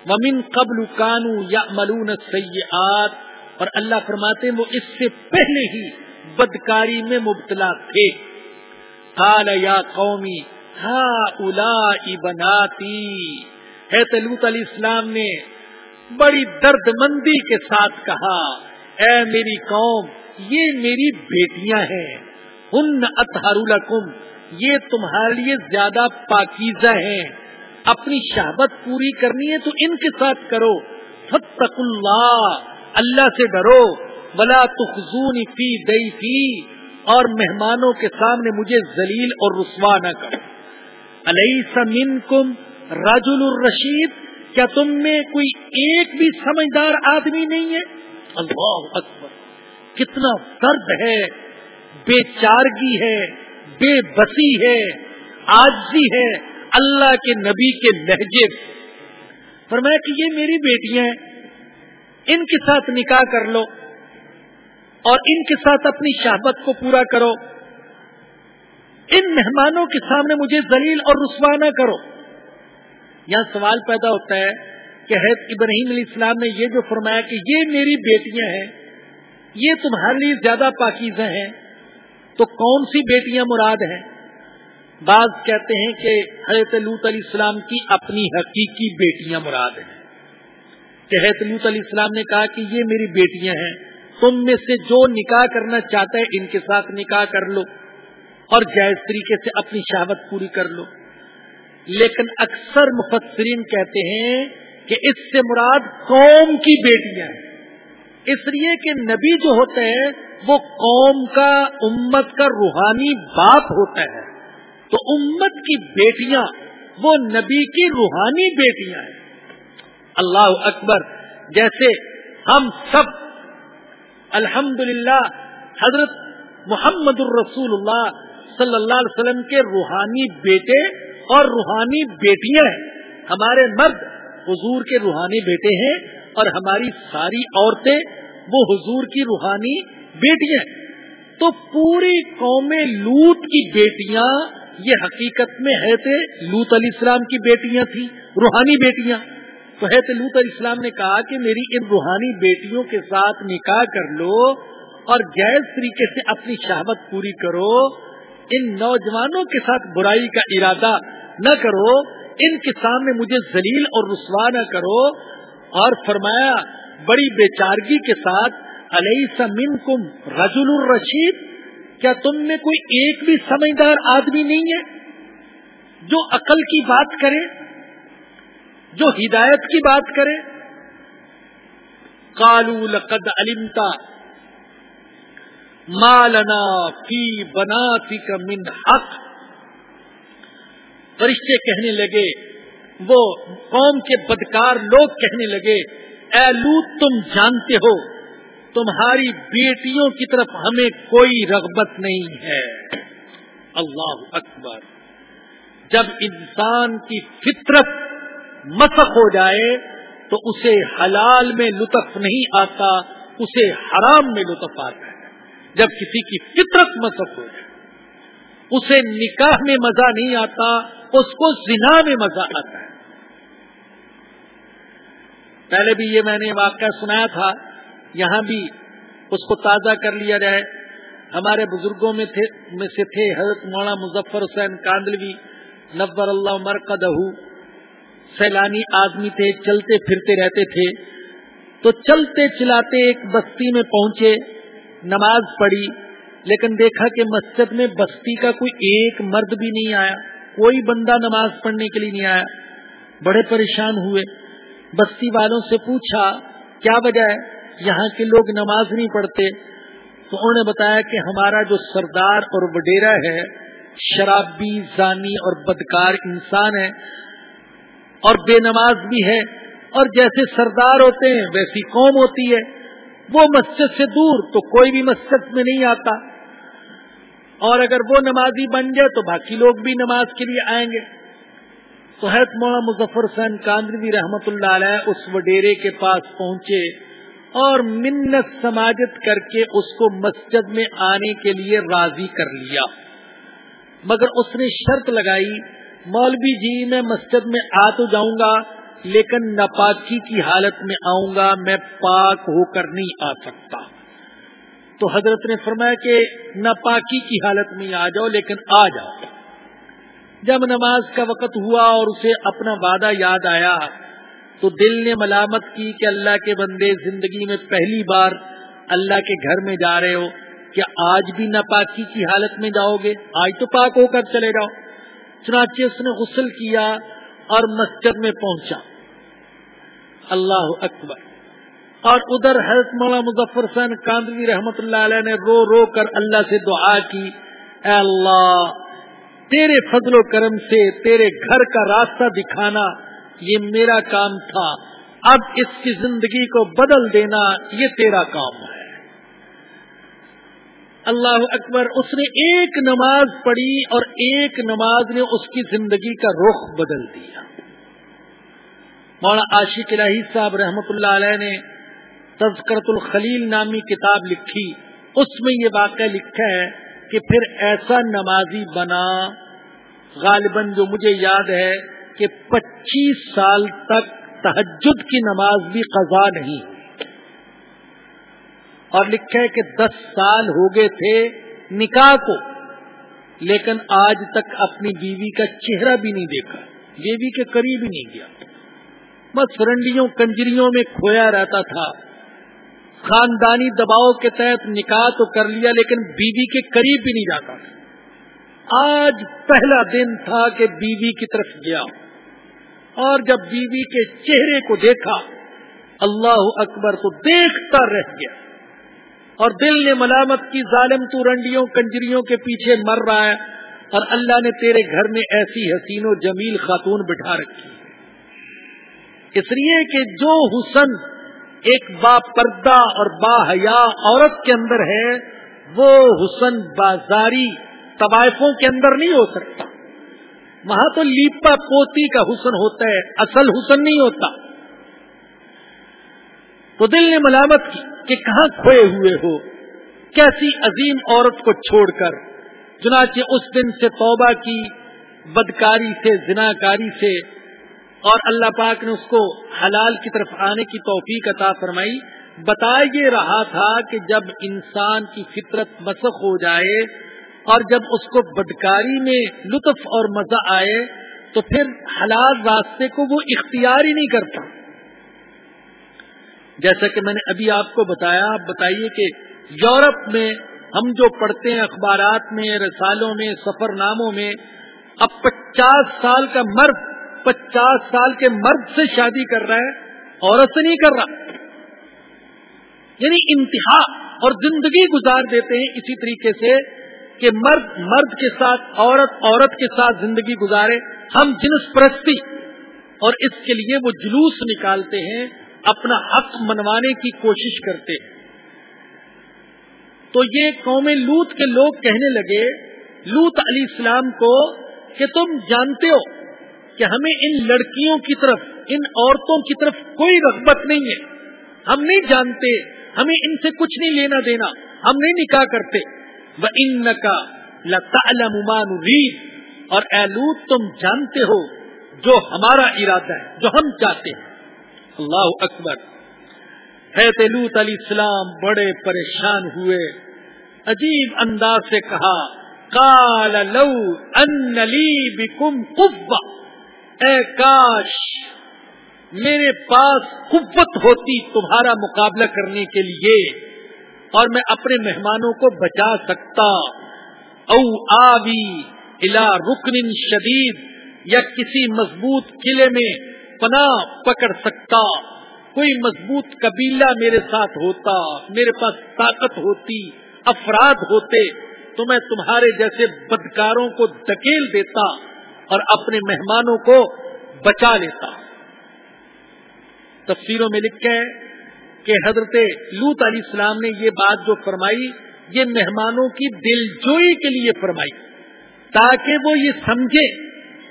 ممن قبل کانو یا ملون سیاحت اور اللہ فرماتے وہ اس سے پہلے ہی بدکاری میں مبتلا تھے۔ یا قومی ہا الا بناتی۔ ہے لوت علیہ السلام نے بڑی درد مندی کے ساتھ کہا، اے میری قوم، یہ میری بیٹیاں ہیں۔ ہن اطہر لکم، یہ تمہارے لیے زیادہ پاکیزہ ہیں۔ اپنی شہبت پوری کرنی ہے تو ان کے ساتھ کرو۔ فتق اللہ۔ اللہ سے ڈرو بلا تخزون فی دئی تھی اور مہمانوں کے سامنے مجھے ذلیل اور رسوا نہ کرو۔ علیہ من کم راجل الرشید کیا تم میں کوئی ایک بھی سمجھدار آدمی نہیں ہے؟ اللہ اکبر، کتنا درد ہے، بے چارگی ہے، بے بسی ہے آجی ہے، اللہ کے نبی کے لہجے۔ فرمایا کہ یہ میری بیٹیاں ہیں۔ ان کے ساتھ نکاح کر لو اور ان کے ساتھ اپنی شہبت کو پورا کرو۔ ان مہمانوں کے سامنے مجھے ذلیل اور رسوا نہ کرو۔ یہاں سوال پیدا ہوتا ہے کہ حید ابراہیم علیہ السلام نے یہ جو فرمایا کہ یہ میری بیٹیاں ہیں، یہ تمہارے لیے زیادہ پاکیزہ ہیں، تو کون سی بیٹیاں مراد ہیں؟ بعض کہتے ہیں کہ حضرت لوت علیہ السلام کی اپنی حقیقی بیٹیاں مراد ہیں۔ کہ حضرت لوت علیہ السلام نے کہا کہ یہ میری بیٹیاں ہیں، تم میں سے جو نکاح کرنا چاہتا ہے ان کے ساتھ نکاح کر لو اور جائز طریقے سے اپنی شہوت پوری کر لو۔ لیکن اکثر مفسرین کہتے ہیں کہ اس سے مراد قوم کی بیٹیاں ہیں۔ اس لیے کہ نبی جو ہوتا ہے وہ قوم کا، امت کا روحانی باپ ہوتا ہے۔ تو امت کی بیٹیاں، وہ نبی کی روحانی بیٹیاں ہیں۔ اللہ اکبر، جیسے ہم سب الحمد حضرت محمد الرسول اللہ صلی اللہ علیہ وسلم کے روحانی بیٹے اور روحانی بیٹیاں ہیں۔ ہمارے مرد حضور کے روحانی بیٹے ہیں اور ہماری ساری عورتیں وہ حضور کی روحانی بیٹیاں تو پوری قوم لوت کی بیٹیاں یہ حقیقت میں ہے تھے لوت علیہ السلام کی بیٹیاں تھیں، روحانی بیٹیاں۔ تو ہے لوت علیہ السلام نے کہا کہ میری ان روحانی بیٹیوں کے ساتھ نکاح کر لو اور جائز طریقے سے اپنی شہبت پوری کرو۔ ان نوجوانوں کے ساتھ برائی کا ارادہ نہ کرو۔ ان کے سامنے مجھے ذلیل اور رسوا نہ کرو۔ اور فرمایا، بڑی بے چارگی کے ساتھ علیہ سمن کم رجول الرشید کیا تم میں کوئی ایک بھی سمجھدار آدمی نہیں ہے جو عقل کی بات کرے؟ جو ہدایت کی بات کرے۔ کالو لقد علمتا مالنا فی بنا کا من حق۔ فرشتے کہنے لگے، وہ قوم کے بدکار لوگ کہنے لگے، اے لوت، تم جانتے ہو، تمہاری بیٹیوں کی طرف ہمیں کوئی رغبت نہیں ہے۔ اللہ اکبر۔ جب انسان کی فطرت مسخ ہو جائے تو اسے حلال میں لطف نہیں آتا، اسے حرام میں لطف آتا ہے۔ جب کسی کی فطرت مسخ ہو جائے، اسے نکاح میں مزہ نہیں آتا، اس کو زنا میں مزہ آتا ہے۔ پہلے بھی یہ میں نے واقعہ سنایا تھا، یہاں بھی اس کو تازہ کر لیا جائے۔ ہمارے بزرگوں میں تھے، میں سے تھے حضرت مولانا مظفر حسین کاندلوی نبر اللہ مرکز سیلانی آدمی تھے، چلتے پھرتے رہتے تھے۔ تو چلتے چلاتے ایک بستی میں پہنچے، نماز پڑھی، لیکن دیکھا کہ مسجد میں بستی کا کوئی ایک مرد بھی نہیں آیا، کوئی بندہ نماز پڑھنے کے لیے نہیں آیا۔ بڑے پریشان ہوئے۔ بستی والوں سے پوچھا، کیا وجہ ہے؟ یہاں کے لوگ نماز نہیں پڑھتے؟ تو انہوں نے بتایا کہ ہمارا جو سردار اور وڈیرا ہے، شرابی، زانی اور بدکار انسان ہے اور بے نماز بھی ہے اور جیسے سردار ہوتے ہیں ویسی قوم ہوتی ہے وہ مسجد سے دور تو کوئی بھی مسجد میں نہیں آتا اور اگر وہ نمازی بن جائے تو باقی لوگ بھی نماز کے لیے آئیں گے تو حید مولانا مظفر حسین کاندروی رحمت اللہ علیہ اس وڈیرے کے پاس پہنچے اور منت سماجت کر کے اس کو مسجد میں آنے کے لیے راضی کر لیا۔ مگر اس نے شرط لگائی مولوی جی میں مسجد میں آ تو جاؤں گا، لیکن ناپاکی کی حالت میں آؤں گا، میں پاک ہو کر نہیں آ سکتا۔ تو حضرت نے فرمایا کہ ناپاکی کی حالت میں آ جاؤ، لیکن آ جاؤ۔ جب نماز کا وقت ہوا اور اسے اپنا وعدہ یاد آیا، تو دل نے ملامت کی کہ اللہ کے بندے زندگی میں پہلی بار اللہ کے گھر میں جا رہے ہو۔ کیا آج بھی ناپاکی کی حالت میں جاؤ گے؟ آج تو پاک ہو کر چلے جاؤ۔ چنانچہ اس نے غسل کیا اور مسجد میں پہنچا۔ اللہ اکبر۔ اور ادھر حضرت مولا مظفر سین کاندوی رحمت اللہ علیہ نے رو رو کر اللہ سے دعا کی، اے اللہ، تیرے فضل و کرم سے تیرے گھر کا راستہ دکھانا، یہ میرا کام تھا۔ اب اس کی زندگی کو بدل دینا، یہ تیرا کام ہے۔ اللہ اکبر، اس نے ایک نماز پڑھی اور ایک نماز نے اس کی زندگی کا رخ بدل دیا۔ مولانا عاشق الہی صاحب رحمت اللہ علیہ نے تذکرت الخلیل نامی کتاب لکھی۔ اس میں یہ واقعہ لکھا ہے کہ پھر ایسا نمازی بنا، غالباً جو مجھے یاد ہے کہ پچیس سال تک تحجد کی نماز بھی قضا نہیں۔ اور لکھا ہے کہ دس سال ہو گئے تھے نکاح کو، لیکن آج تک اپنی بیوی کا چہرہ بھی نہیں دیکھا، بیوی کے قریب ہی نہیں گیا۔ بس رنڈیوں، کنجریوں میں کھویا رہتا تھا۔ خاندانی دباؤ کے تحت نکاح تو کر لیا، لیکن بیوی کے قریب بھی نہیں جاتا تھا۔ آج پہلا دن تھا کہ بیوی کی طرف گیا۔ اور جب بیوی کے چہرے کو دیکھا، اللہ اکبر کو دیکھتا رہ گیا۔ اور دل نے ملامت کی ظالم تو رنڈیوں کنجریوں کے پیچھے مر رہا ہے اور اللہ نے تیرے گھر میں ایسی حسین و جمیل خاتون بٹھا رکھی اس لیے کہ جو حسن ایک با پردہ اور با حیا عورت کے اندر ہے، وہ حسن بازاری طوائفوں کے اندر نہیں ہو سکتا۔ وہاں تو لیپا پوتی کا حسن ہوتا ہے، اصل حسن نہیں ہوتا۔ تو دل نے ملامت کی کہ کہاں کھوئے ہوئے ہو۔ کیسی عظیم عورت کو چھوڑ کر۔ چنانچہ اس دن سے توبہ کی، بدکاری سے، زناکاری سے۔ اور اللہ پاک نے اس کو حلال کی طرف آنے کی توفیق عطا فرمائی۔ بتا یہ رہا تھا کہ جب انسان کی فطرت مسخ ہو جائے اور جب اس کو بدکاری میں لطف اور مزہ آئے تو پھر حلال راستے کو وہ اختیار ہی نہیں کرتا۔ جیسا کہ میں نے ابھی آپ کو بتایا، آپ بتائیے کہ یورپ میں ہم جو پڑھتے ہیں اخبارات میں، رسالوں میں سفر ناموں میں، اب پچاس سال کا مرد، پچاس سال کے مرد سے شادی کر رہا ہے، عورت سے نہیں کر رہا۔ یعنی انتہا اور زندگی گزار دیتے ہیں اسی طریقے سے کہ مرد مرد کے ساتھ، عورت عورت کے ساتھ زندگی گزارے۔ ہم جنس پرستی اور اس کے لیے وہ جلوس نکالتے ہیں۔ اپنا حق منوانے کی کوشش کرتے۔ تو یہ قوم لوت کے لوگ کہنے لگے، لوت علی السلام کو کہ تم جانتے ہو کہ ہمیں ان لڑکیوں کی طرف، ان عورتوں کی طرف کوئی رغبت نہیں ہے۔ ہم نہیں جانتے، ہمیں ان سے کچھ نہیں لینا دینا، ہم نہیں نکاح کرتے۔ وہ ان کا لطالمان اور لوت، تم جانتے ہو جو ہمارا ارادہ ہے، جو ہم چاہتے ہیں۔ اللہ اکبر۔ ہے لوت علیہ السلام بڑے پریشان ہوئے۔ عجیب انداز سے کہا کال لو ان بکم اے کاش، میرے پاس قوت ہوتی تمہارا مقابلہ کرنے کے لیے، اور میں اپنے مہمانوں کو بچا سکتا۔ او آوی الا رکن شدید یا کسی مضبوط قلعے میں پناہ پکڑ سکتا۔ کوئی مضبوط قبیلہ میرے ساتھ ہوتا، میرے پاس طاقت ہوتی، افراد ہوتے، تو میں تمہارے جیسے بدکاروں کو دکیل دیتا اور اپنے مہمانوں کو بچا لیتا۔ تفسیروں میں لکھا ہے کہ حضرت لوت علیہ السلام نے یہ بات جو فرمائی، یہ مہمانوں کی دل جوئی کے لیے فرمائی، تاکہ وہ یہ سمجھے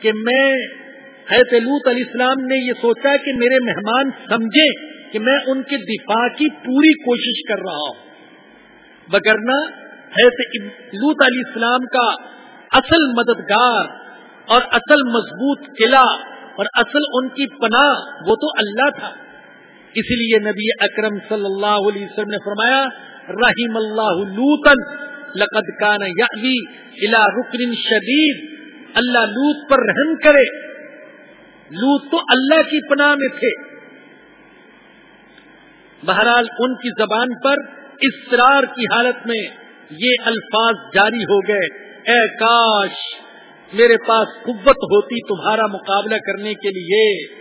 کہ میں حضرت لوت علیہ السلام نے یہ سوچا کہ میرے مہمان سمجھے کہ میں ان کے دفاع کی پوری کوشش کر رہا ہوں۔ بگرنا حضرت لوت علیہ السلام کا اصل مددگار اور اصل مضبوط قلعہ اور اصل ان کی پناہ وہ تو اللہ تھا۔ اسی لیے نبی اکرم صلی اللہ علیہ وسلم نے فرمایا رحیم اللہ لوتن لقد کان یعنی الا رکن شدید۔ اللہ لوت پر رحم کرے۔ لوت تو اللہ کی پناہ میں تھے۔ بہرحال ان کی زبان پر اسرار کی حالت میں یہ الفاظ جاری ہو گئے۔ اے کاش، میرے پاس قوت ہوتی تمہارا مقابلہ کرنے کے لیے،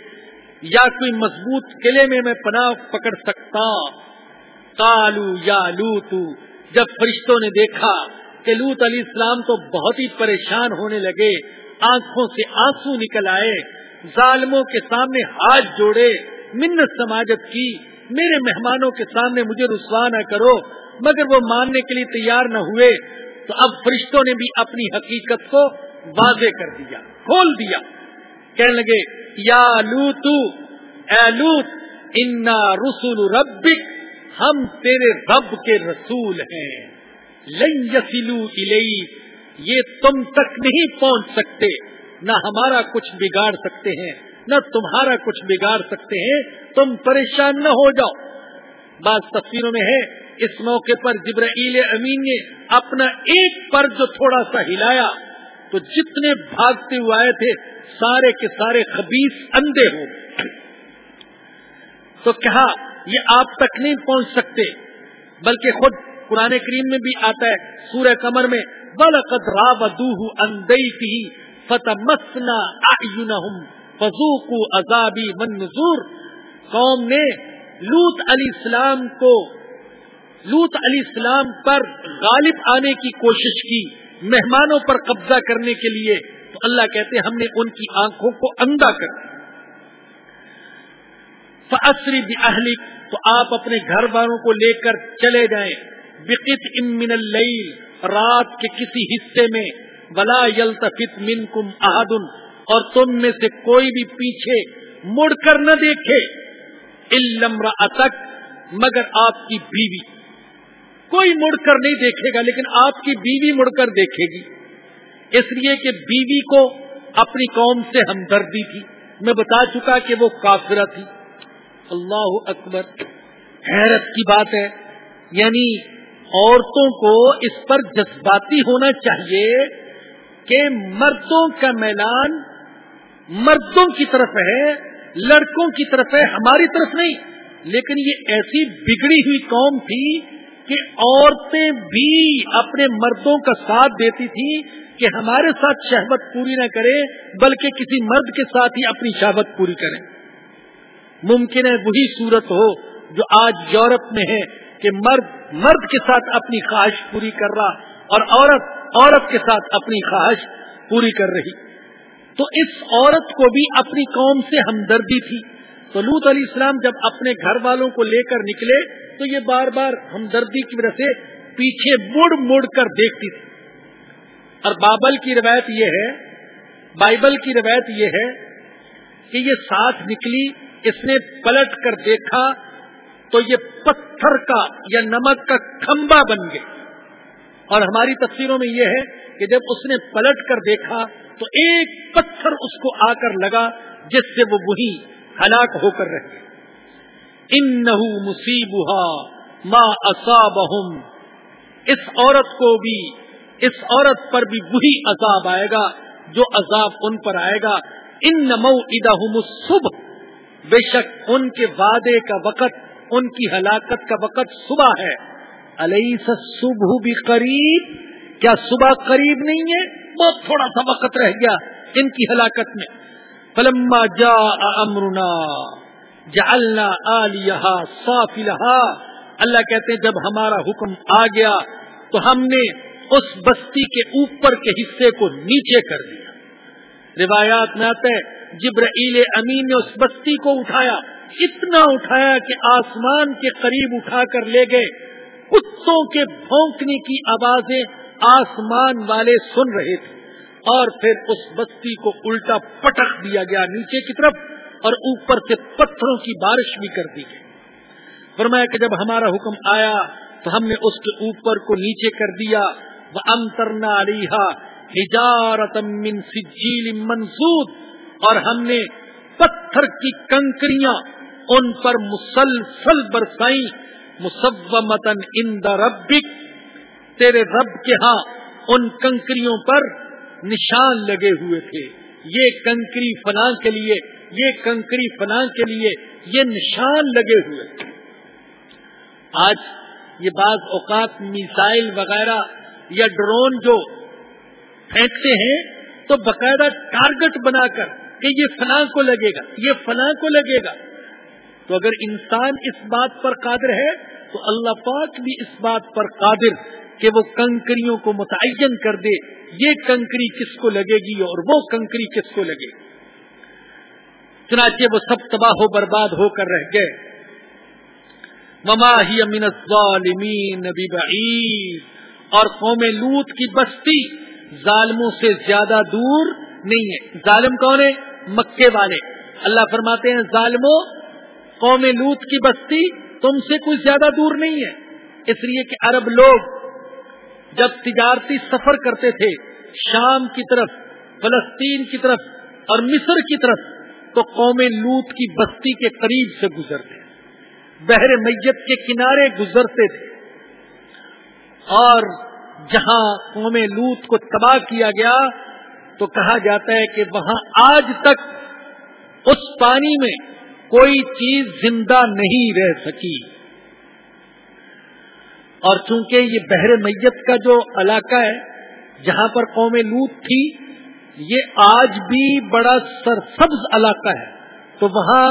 یا کوئی مضبوط قلعے میں میں پناہ پکڑ سکتا۔ کالو یا لوتو، جب فرشتوں نے دیکھا کہ لوت علی اسلام تو بہت ہی پریشان ہونے لگے، آنکھوں سے آنسو نکل آئے۔ ظالموں کے سامنے ہاتھ جوڑے، منت سماجت کی، میرے مہمانوں کے سامنے مجھے رسوا نہ کرو، مگر وہ ماننے کے لیے تیار نہ ہوئے، تو اب فرشتوں نے بھی اپنی حقیقت کو واضح کر دیا، کھول دیا۔ کہنے لگے، یا لوتو اے لوت، انا رسول ربک، ہم تیرے رب کے رسول ہیں۔ لن یسلو الی یہ تم تک نہیں پہنچ سکتے۔ نہ ہمارا کچھ بگاڑ سکتے ہیں، نہ تمہارا کچھ بگاڑ سکتے ہیں، تم پریشان نہ ہو جاؤ۔ بعض تصویروں میں ہے، اس موقع پر جبرائیل امین نے اپنا ایک پر جو تھوڑا سا ہلایا، تو جتنے بھاگتے ہوئے آئے تھے، سارے کے سارے خبیص اندھے ہو تو کہا، یہ آپ تک نہیں پہنچ سکتے، بلکہ خود قرآن کریم میں بھی آتا ہے، سورہ کمر میں بلقد راودوہ اندیتی فتمسنا اعینہم، فذوقوا عذابی منظور قوم نے لوت علی السلام کو لوت علی السلام پر غالب آنے کی کوشش کی، مہمانوں پر قبضہ کرنے کے لیے۔ تو اللہ کہتے ہیں، ہم نے ان کی آنکھوں کو اندھا کر فصری بھی تو آپ اپنے گھر والوں کو لے کر چلے جائیں۔ بقت امن رات کے کسی حصے میں۔ ولا یلتفت منکم احد اور تم میں سے کوئی بھی پیچھے مڑ کر نہ دیکھے۔ علمر اتک مگر آپ کی بیوی۔ کوئی مڑ کر نہیں دیکھے گا، لیکن آپ کی بیوی مڑ کر دیکھے گی۔ اس لیے کہ بیوی کو اپنی قوم سے ہمدردی تھی۔ میں بتا چکا کہ وہ کافرہ تھی۔ اللہ اکبر۔ حیرت کی بات ہے۔ یعنی عورتوں کو اس پر جذباتی ہونا چاہیے۔ کہ مردوں کا میلان مردوں کی طرف ہے، لڑکوں کی طرف ہے، ہماری طرف نہیں۔ لیکن یہ ایسی بگڑی ہوئی قوم تھی کہ عورتیں بھی اپنے مردوں کا ساتھ دیتی تھی کہ ہمارے ساتھ شہبت پوری نہ کرے، بلکہ کسی مرد کے ساتھ ہی اپنی شہبت پوری کرے۔ ممکن ہے وہی صورت ہو جو آج یورپ میں ہے کہ مرد مرد کے ساتھ اپنی خواہش پوری کر رہا اور عورت عورت کے ساتھ اپنی خواہش پوری کر رہی۔ تو اس عورت کو بھی اپنی قوم سے ہمدردی تھی۔ تو لوت علیہ السلام جب اپنے گھر والوں کو لے کر نکلے، تو یہ بار بار ہمدردی کی وجہ سے پیچھے مڑ مڑ کر دیکھتی تھی۔ اور بابل کی روایت یہ ہے، بائبل کی روایت یہ ہے کہ یہ ساتھ نکلی، اس نے پلٹ کر دیکھا، تو یہ پتھر کا یا نمک کا کھمبا بن گئے۔ اور ہماری تصویروں میں یہ ہے کہ جب اس نے پلٹ کر دیکھا تو ایک پتھر اس کو آ کر لگا جس سے وہ وہی ہلاک ہو کر رہے ان مصیب ماں اصابہم۔ اس عورت کو بھی، اس عورت پر بھی وہی عذاب آئے گا جو عذاب ان پر آئے گا۔ ان نمو ادا صبح بے شک ان کے وعدے کا وقت، ان کی ہلاکت کا وقت صبح ہے۔ علیہ صبح بھی قریب کیا صبح قریب نہیں ہے؟ بہت تھوڑا سا وقت رہ گیا ان کی ہلاکت میں۔ فلما جا امرنا، جعلنا آلیہا صافلہا۔ اللہ کہتے ہیں، جب ہمارا حکم آ گیا تو ہم نے اس بستی کے اوپر کے حصے کو نیچے کر دیا۔ روایات میں آتے جبرائیل امین نے اس بستی کو اٹھایا۔ اتنا اٹھایا کہ آسمان کے قریب اٹھا کر لے گئے۔ کتوں کے بھونکنے کی آوازیں آسمان والے سن رہے تھے اور پھر اس بستی کو الٹا پٹک دیا گیا نیچے کی طرف اور اوپر سے پتھروں کی بارش بھی کر دی گئی۔ فرمایا کہ جب ہمارا حکم آیا تو ہم نے اس کے اوپر کو نیچے کر دیا۔ وہ امترنا علیحا من سجیل منسود اور ہم نے پتھر کی کنکریاں ان پر مسلسل برسائی مسمتن ان دا ربک، تیرے رب کے ہاں ان کنکریوں پر نشان لگے ہوئے تھے۔ یہ کنکری فلاں کے لیے، یہ کنکری فلاں کے لیے یہ نشان لگے ہوئے تھے۔ آج یہ بعض اوقات میسائل وغیرہ یا ڈرون جو پھینکتے ہیں، تو باقاعدہ ٹارگٹ بنا کر کہ یہ فلاں کو لگے گا، یہ فلاں کو لگے گا۔ تو اگر انسان اس بات پر قادر ہے، تو اللہ پاک بھی اس بات پر قادر کہ وہ کنکریوں کو متعین کر دے۔ یہ کنکری کس کو لگے گی اور وہ کنکری کس کو لگے گی؟ چنانچہ وہ سب تباہ و برباد ہو کر رہ گئے۔ مما ہی امین الظالمین بعید اور قوم لوت کی بستی ظالموں سے زیادہ دور نہیں ہے۔ ظالم کون ہے؟ مکے والے۔ اللہ فرماتے ہیں، ظالموں قوم لوت کی بستی تم سے کچھ زیادہ دور نہیں ہے۔ اس لیے کہ عرب لوگ جب تجارتی سفر کرتے تھے شام کی طرف، فلسطین کی طرف اور مصر کی طرف، تو قوم لوت کی بستی کے قریب سے گزرتے بحر میت کے کنارے گزرتے تھے۔ اور جہاں قوم لوت کو تباہ کیا گیا، تو کہا جاتا ہے کہ وہاں آج تک اس پانی میں کوئی چیز زندہ نہیں رہ سکی۔ اور چونکہ یہ بحر میت کا جو علاقہ ہے، جہاں پر قوم لوت تھی، یہ آج بھی بڑا سرسبز علاقہ ہے۔ تو وہاں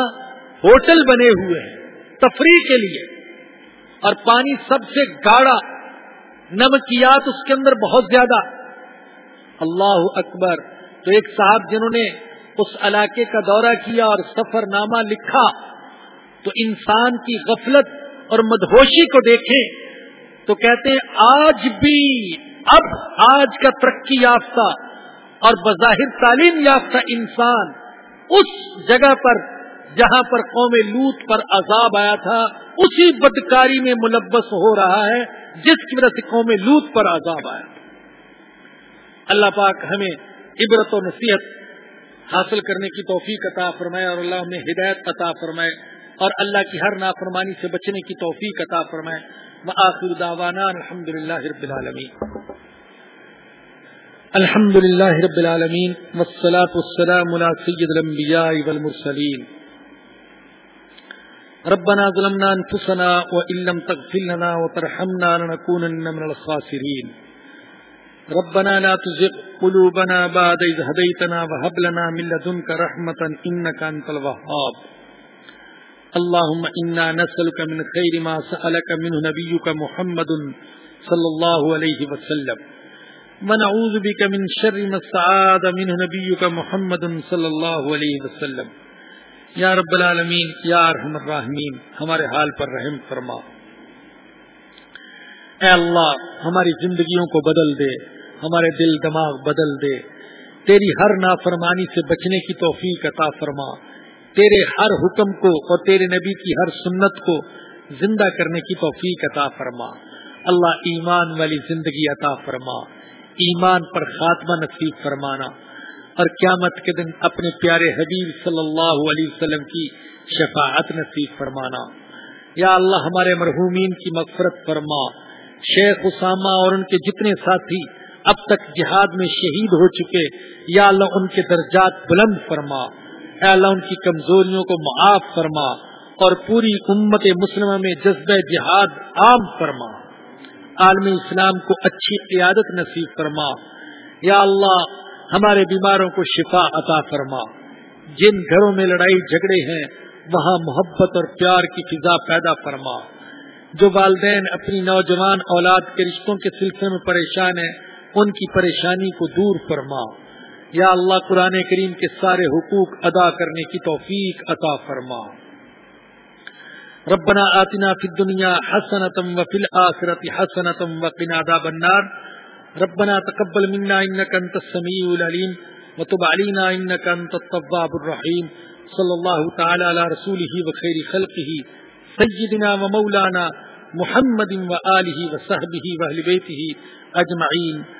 ہوٹل بنے ہوئے ہیں، تفریح کے لیے۔ اور پانی سب سے گاڑا، نمکیات اس کے اندر بہت زیادہ۔ اللہ اکبر۔ تو ایک صاحب جنہوں نے اس علاقے کا دورہ کیا اور سفر نامہ لکھا تو انسان کی غفلت اور مدہوشی کو دیکھیں تو کہتے ہیں، آج بھی، اب آج کا ترقی یافتہ اور بظاہر تعلیم یافتہ انسان اس جگہ پر جہاں پر قوم لوت پر عذاب آیا تھا، اسی بدکاری میں ملبس ہو رہا ہے، جس کی وجہ سے قوم لوت پر عذاب آیا۔ اللہ پاک ہمیں عبرت و نصیحت حاصل کرنے کی توفیق عطا فرمائے اور اللہ ہمیں ہدایت عطا فرمائے اور اللہ کی ہر نافرمانی سے بچنے کی توفیق عطا فرمائے۔ وآخر دعوانا الحمد للہ رب العالمین۔ الحمد للہ رب العالمین۔ والصلاة والسلام على سید الانبیاء والمرسلین۔ ربنا ظلمنا انفسنا وان لم تغفر لنا وترحمنا لنكونن من الخاسرين ربنا لا تزغ قلوبنا بعد إذ هديتنا وهب لنا من لدنك رحمة إنك أنت الوهاب. اللهم إنا نسألك من خير ما سألك منه نبيك محمد صلى الله عليه وسلم. ونعوذ بك من شر ما استعاذ منه نبيك محمد صلى الله عليه وسلم. یا رب العالمین یا ارحم الراحمین ہمارے حال پر رحم فرما۔ اے اللہ، ہماری زندگیوں کو بدل دے۔ ہمارے دل دماغ بدل دے۔ تیری ہر نافرمانی سے بچنے کی توفیق عطا فرما۔ تیرے ہر حکم کو اور تیرے نبی کی ہر سنت کو زندہ کرنے کی توفیق عطا فرما۔ اللہ ایمان والی زندگی عطا فرما۔ ایمان پر خاتمہ نصیب فرمانا۔ اور قیامت کے دن اپنے پیارے حبیب صلی اللہ علیہ وسلم کی شفاعت نصیب فرمانا۔ یا اللہ ہمارے مرحومین کی مغفرت فرما۔ شیخ اسامہ اور ان کے جتنے ساتھی اب تک جہاد میں شہید ہو چکے، یا اللہ ان کے درجات بلند فرما۔ اے اللہ ان کی کمزوریوں کو معاف فرما اور پوری امت مسلمہ میں جذبہ جہاد عام فرما۔ عالم اسلام کو اچھی قیادت نصیب فرما۔ یا اللہ، ہمارے بیماروں کو شفا عطا فرما۔ جن گھروں میں لڑائی جھگڑے ہیں، وہاں محبت اور پیار کی فضا پیدا فرما۔ جو والدین اپنی نوجوان اولاد کے رشتوں کے سلسلے میں پریشان ہیں ان کی پریشانی کو دور فرما۔ یا اللہ، قرآن کریم کے سارے حقوق ادا کرنے کی توفیق عطا فرما۔ ربنا آتنا في الدنيا حسنة وفي الآخرة حسنة وقنا عذاب النار۔ ربنا تقبل منا إنك أنت السميع العليم وتب علينا إنك أنت التواب الرحيم صلى الله تعالى على رسوله وخير خلقه سيدنا ومولانا محمد وآله وصحبه وأهل بيته أجمعين